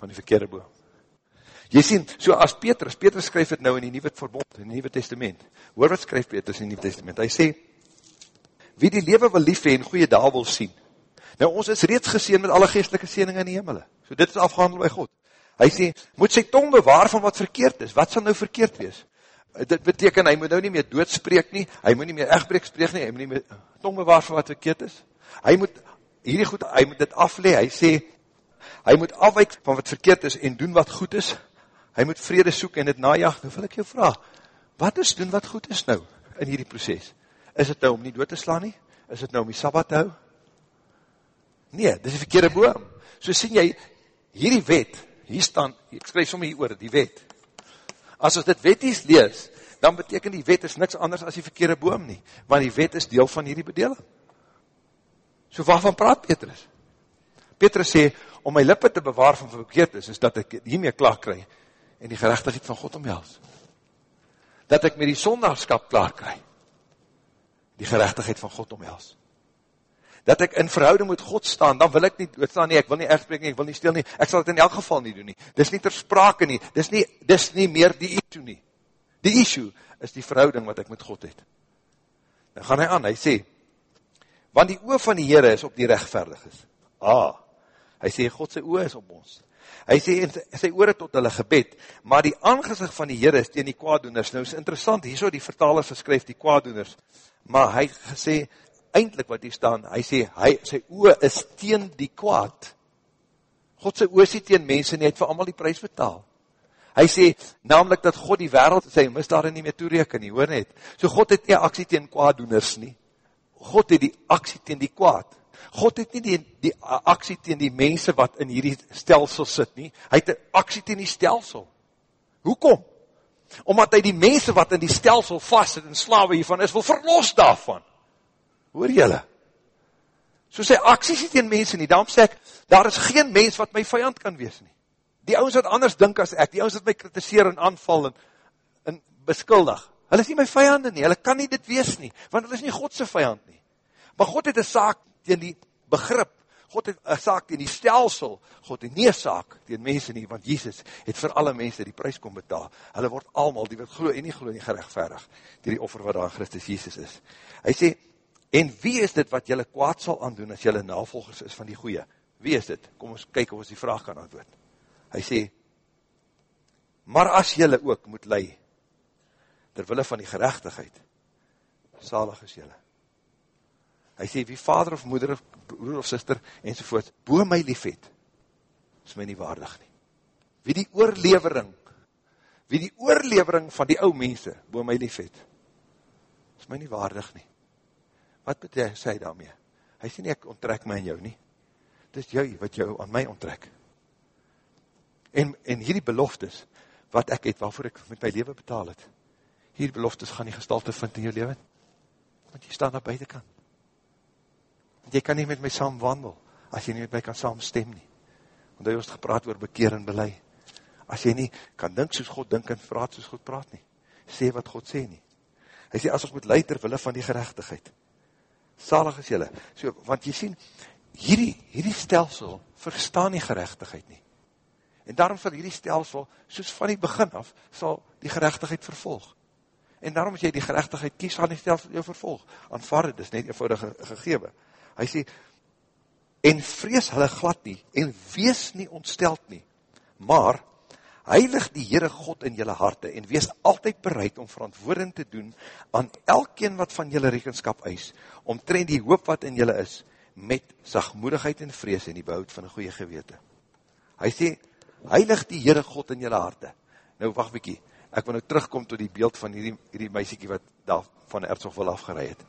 Speaker 1: Van die verkeerde boom. Jy sien, so as Petrus, Petrus skryf het nou in die Nieuwe Verbond, in die Nieuwe Testament. Hoor wat skryf Petrus in die Nieuwe Testament? Hy sê, wie die lewe wil lief en goeie daal wil sien. Nou, ons is reeds geseen met alle geestelike siening in die hemel. So dit is afgehandel by God. Hy sê, moet sy tong bewaar van wat verkeerd is. Wat sal nou verkeerd wees? Dit beteken, hy moet nou nie meer doodspreek nie, hy moet nie meer echtbreek spreek nie, hy moet nie meer tong bewaar van wat verkeerd is. Hy moet, hierdie goed, hy moet dit aflee, hy sê, hy moet afwijk van wat verkeerd is en doen wat goed is. Hy moet vrede soek en dit najag. Nou wil ek jou vraag, wat is doen wat goed is nou in hierdie proces? Is het nou om nie dood te slaan nie? Is het nou om die sabbat te hou? Nee, dit is die verkeerde boom. So sien jy, hierdie wet, hier staan, ek skryf sommer hier oor, die wet. As ons dit wetties lees, dan beteken die wet is niks anders as die verkeerde boom nie, want die wet is deel van hierdie bedeling. So waarvan praat Petrus? Petrus sê, om my lippe te bewaar van verkeerd is, is dat ek hiermee klaar kry, en die gerechtigheid van God omhels. Dat ek met die sondagskap klaar kry, die gerechtigheid van God omhels dat ek in verhouding met God staan, dan wil ek nie doodstaan nie, ek wil nie erspreek nie, ek wil nie stil nie, ek sal het in elk geval nie doen nie, dis nie ter sprake nie, dis nie, dis nie meer die issue nie, die issue is die verhouding wat ek met God het. Dan gaan hy aan, hy sê, want die oor van die Heere is op die rechtverdig is. Ah, hy sê, God sy oor is op ons. Hy sê, en sy oor tot hulle gebed, maar die aangezicht van die Heere is tegen die kwaaddoeners. Nou is interessant, hier so die vertalers geskryf, die kwaaddoeners, maar hy gesê, eindelijk wat hier staan, hy sê, hy, sy oe is teen die kwaad. God sy is nie teen mense nie, hy het vir allemaal die prijs betaal. Hy sê, namelijk dat God die wereld sy misdaad nie meer toereken nie, hoor net. So God het nie aksie teen kwaaddoeners nie. God het die aksie teen die kwaad. God het nie die, die aksie teen die mense wat in hierdie stelsel sit nie. Hy het die aksie teen die stelsel. Hoekom? Omdat hy die mense wat in die stelsel vast het en slawe hiervan is, wil verlos daarvan. Hoor jylle? So sy acties nie teen mense nie, daarom sê ek, daar is geen mens wat my vijand kan wees nie. Die ouwens wat anders dink as ek, die ouwens wat my kritiseer en aanval en, en beskuldig, hulle is nie my vijande nie, hulle kan nie dit wees nie, want hulle is nie Godse vijand nie. Maar God het een saak teen die begrip, God het een saak teen die stelsel, God het nie een saak teen mense nie, want Jesus het vir alle mense die prijs kom betaal. Hulle word allemaal, die wat glo en nie glo nie gerechtverig, die die offer wat daar in Christus Jesus is. Hy sê, En wie is dit wat jylle kwaad sal aandoen as jylle navolgers is van die goeie? Wie is dit? Kom ons kyk of ons die vraag kan antwoord. Hy sê, maar as jylle ook moet lei, terwille van die gerechtigheid, salig is jylle. Hy sê, wie vader of moeder of broer of sister, enzovoort, boe my lief het, is my nie waardig nie. Wie die oorlevering, wie die oorlevering van die ou mense, boe my lief het, is my nie waardig nie. Wat betek sy daarmee? Hy sê nie, ek onttrek my aan jou nie. Het is jy wat jou aan my onttrek. En, en hierdie beloftes, wat ek het, waarvoor ek met my leven betaal het, hierdie beloftes gaan die gestalte vind in jou leven. Want jy staan na beide kant. Want jy kan nie met my saam wandel, as jy nie met my kan saam stem nie. Want hy ons gepraat oor bekeer en belei. As jy nie kan dink soos God dink en praat soos God praat nie. Sê wat God sê nie. Hy sê, as ons moet leid terwille van die gerechtigheid, salig is jylle. So, want jy sien, hierdie, hierdie stelsel verstaan nie gerechtigheid nie. En daarom sal hierdie stelsel, soos van die begin af, sal die gerechtigheid vervolg. En daarom as jy die gerechtigheid kies, sal die stelsel jou vervolg. Aanvaard het, is net eenvoudig gegewe. Hy sê, en vrees hulle glad nie, en wees nie ontsteld nie, maar heilig die Heere God in jylle harte en wees altyd bereid om verantwoording te doen aan elkeen wat van jylle rekenskap eis, omtrend die hoop wat in jylle is, met sagmoedigheid en vrees en die behoud van een goeie gewete. Hy sê, heilig die Heere God in jylle harte. Nou, wacht bykie, ek wil nou terugkom tot die beeld van hierdie, hierdie meisiekie wat daar van die Erzog wil afgerei het.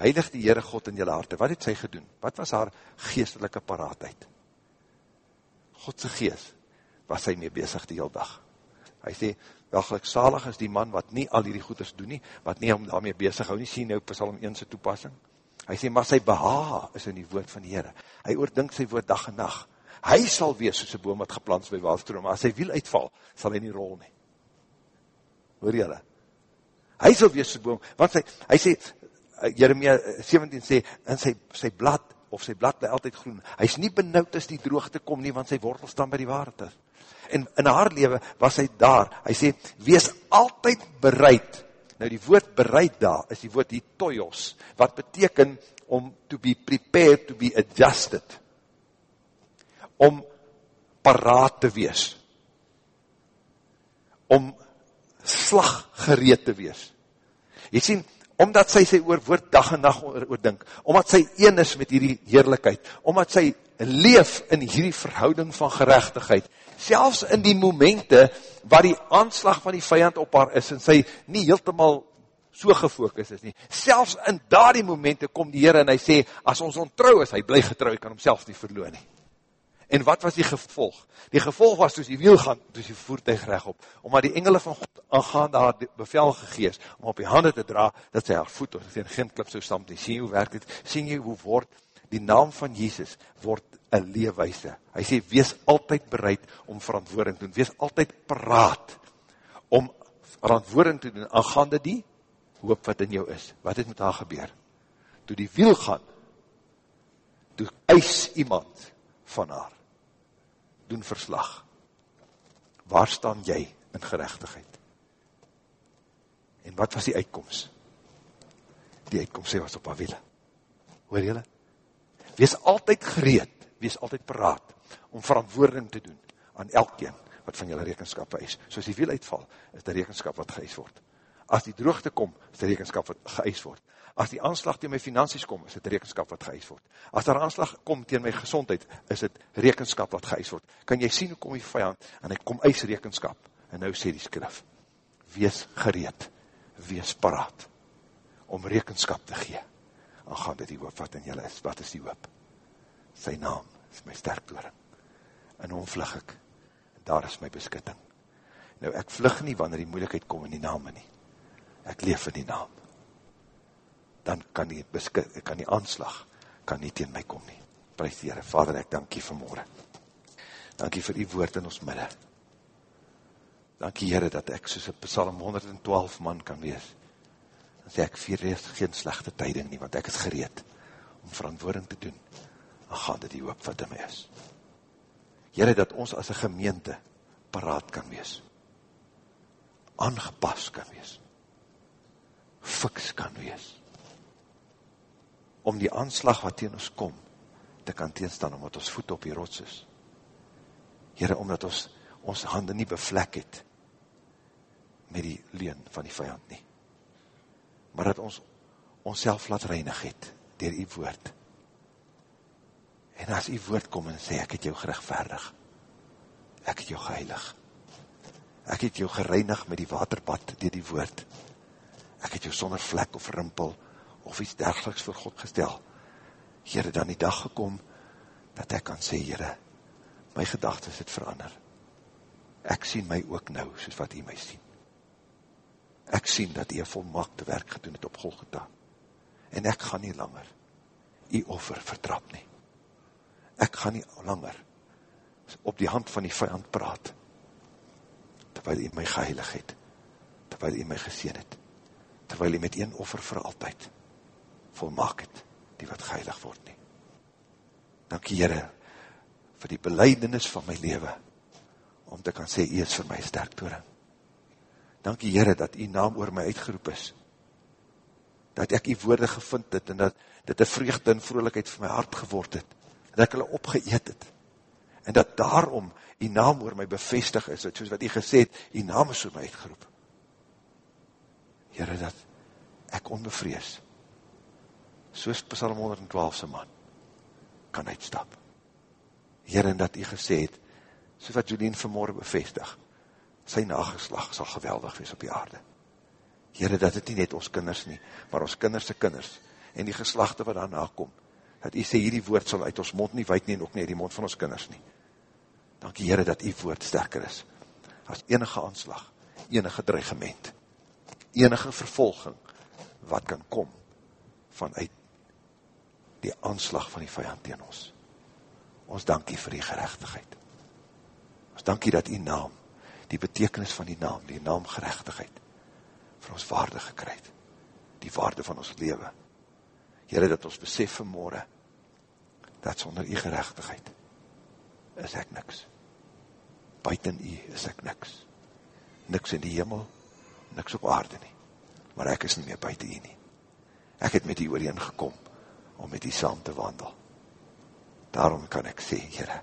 Speaker 1: Heilig die Heere God in jylle harte. Wat het sy gedoen? Wat was haar geestelike paraatheid? Godse geest was hy mee bezig die heel dag. Hy sê, wel gelukzalig is die man wat nie al die goeders doen nie, wat nie om daarmee bezig hou nie, sien nou Psalm 1 sy toepassing. Hy sê, maar sy beha is in die woord van die Heere. Hy oordink sy woord dag en nacht. Hy sal wees soos een boom wat geplant is by waterstroom, maar as hy wiel uitval, sal hy nie rol nie. Hoor jylle? Hy sal wees soos een boom, want sy, hy sê, Jeremia 17 sê, in sy, sy blad, of sy blad bly altyd groen, hy is nie benauwd as die droogte kom nie, want sy wortel staan by die water en in haar leven was hy daar, hy sê, wees altyd bereid, nou die woord bereid daar, is die woord die toios, wat beteken om to be prepared, to be adjusted, om paraat te wees, om slag gereed te wees. Jy sien, omdat sy sy oor woord dag en nacht oordink, omdat sy een is met hierdie heerlijkheid, omdat sy leef in hierdie verhouding van gerechtigheid, selfs in die momente waar die aanslag van die vijand op haar is en sy nie heeltemaal so gefokus is nie. Selfs in daardie momente kom die Heer en hy sê, as ons ontrouw is, hy bly getrouw, hy kan homself nie verloon nie. En wat was die gevolg? Die gevolg was, toes die wiel gaan, toes die voertuig recht op, omdat die engele van God aangaan daar bevel gegees, om op die hande te dra, dat sy haar voet, sy geen klip so stamp nie. Sien jy hoe werk dit? Sien jy hoe word die naam van Jesus, word een leefwijse. Hy sê, wees altyd bereid om verantwoording te doen, wees altyd paraat om verantwoording te doen, aangaande die hoop wat in jou is. Wat het met haar gebeur? Toe die wiel gaan, toe eis iemand van haar, doen verslag. Waar staan jy in gerechtigheid? En wat was die uitkomst? Die uitkomst sê was op haar wiele. Hoor jylle? Wees altyd gereed wees altyd paraat om verantwoording te doen aan elkeen wat van julle rekenskap wees. So as die wiel uitval, is die rekenskap wat geëis word. As die droogte kom, is die rekenskap wat geëis word. As die aanslag tegen my finansies kom, is dit rekenskap wat geëis word. As daar aanslag kom tegen my gezondheid, is dit rekenskap wat geëis word. Kan jy sien hoe kom die vijand en hy kom eis rekenskap En nou sê die skrif, wees gereed, wees paraat, om rekenskap te gee, aangaande die hoop wat in julle is. Wat is die hoop? Sy naam is my sterktoring. In hom vlug ek, en daar is my beskutting. Nou, ek vlug nie wanneer die moeilijkheid kom in die naam nie. Ek leef in die naam. Dan kan die, beskut, kan die aanslag kan nie teen my kom nie. Prijs die Heere. Vader, ek dank jy vanmorgen. Dank jy vir die woord in ons midde. Dank jy Heere, dat ek soos een psalm 112 man kan wees. Dan sê ek, vier reeds geen slechte tyding nie, want ek is gereed om verantwoording te doen. Dan gaan dit die hoop wat in my is. Heere, dat ons as een gemeente paraat kan wees. Aangepas kan wees. Fiks kan wees om die aanslag wat teen ons kom, te kan teenstaan, omdat ons voet op die rots is. Heren, omdat ons ons handen nie bevlek het, met die leen van die vijand nie. Maar dat ons ons self laat reinig het, dier die woord. En as die woord kom en sê, ek het jou gerechtvaardig, ek het jou geheilig, ek het jou gereinig met die waterbad, dier die woord, ek het jou sonder vlek of rimpel, of iets dergeliks voor God gestel. Heere, dan die dag gekom, dat ek kan sê, Heere, my gedagtes het verander. Ek sien my ook nou, soos wat hy my sien. Ek sien dat hy een volmaakte werk gedoen het op Golgotha. En ek gaan nie langer die offer vertrap nie. Ek gaan nie langer op die hand van die vijand praat, terwyl hy my geheilig het, terwyl hy my geseen het, terwyl hy met een offer vir altyd, volmaak het, die wat geheilig word nie. Dankie Heere, vir die beleidenis van my leven, om te kan sê, jy is vir my sterk toering. Dankie Heere, dat jy naam oor my uitgeroep is, dat ek jy woorde gevind het, en dat dit een vreugde en vrolijkheid vir my hart geword het, dat ek hulle opgeëet het, en dat daarom jy naam oor my bevestig is, soos wat jy gesê het, jy naam is oor my uitgeroep. Heere, dat ek onbevrees, soos Psalm 112 se man, kan uitstap. Heer, en dat u gesê het, soos wat Jolien vanmorgen bevestig, sy nageslag sal geweldig wees op die aarde. Heer, dat het nie net ons kinders nie, maar ons kinderse kinders, en die geslachte wat daarna kom, dat u sê, hierdie woord sal uit ons mond nie wijd nie, en ook nie die mond van ons kinders nie. Dankie Heer, dat u woord sterker is, as enige aanslag, enige dreigement, enige vervolging, wat kan kom, vanuit die aanslag van die vijand tegen ons. Ons dankie vir die gerechtigheid. Ons dankie dat die naam, die betekenis van die naam, die naam gerechtigheid, vir ons waarde gekryd. Die waarde van ons leven. Heere, dat ons besef vanmorgen, dat sonder die gerechtigheid, is ek niks. Buiten u is ek niks. Niks in die hemel, niks op aarde nie. Maar ek is nie meer buiten u nie. Ek het met u oorheen gekom, om met die saam te wandel. Daarom kan ek sê, Heere,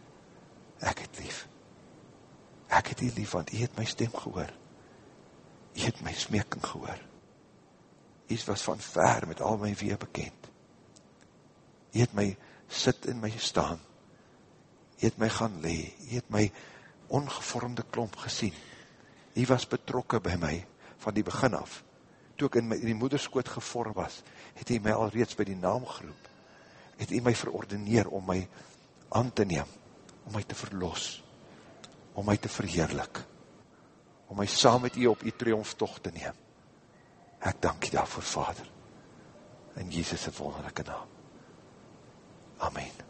Speaker 1: ek het lief. Ek het die lief, want jy het my stem gehoor. Jy het my smeking gehoor. Jy was van ver met al my wee bekend. Jy het my sit in my staan. Jy het my gaan lee. Jy het my ongevormde klomp gesien. Jy was betrokke by my van die begin af. Toe ek in, my, in die moederskoot gevorm was, het hy my al reeds by die naam geroep, het hy my verordeneer om my aan te neem, om my te verlos, om my te verheerlik, om my saam met jy op jy triomftocht te neem. Ek dank jy daarvoor, Vader, in Jesus' wonderlijke naam. Amen.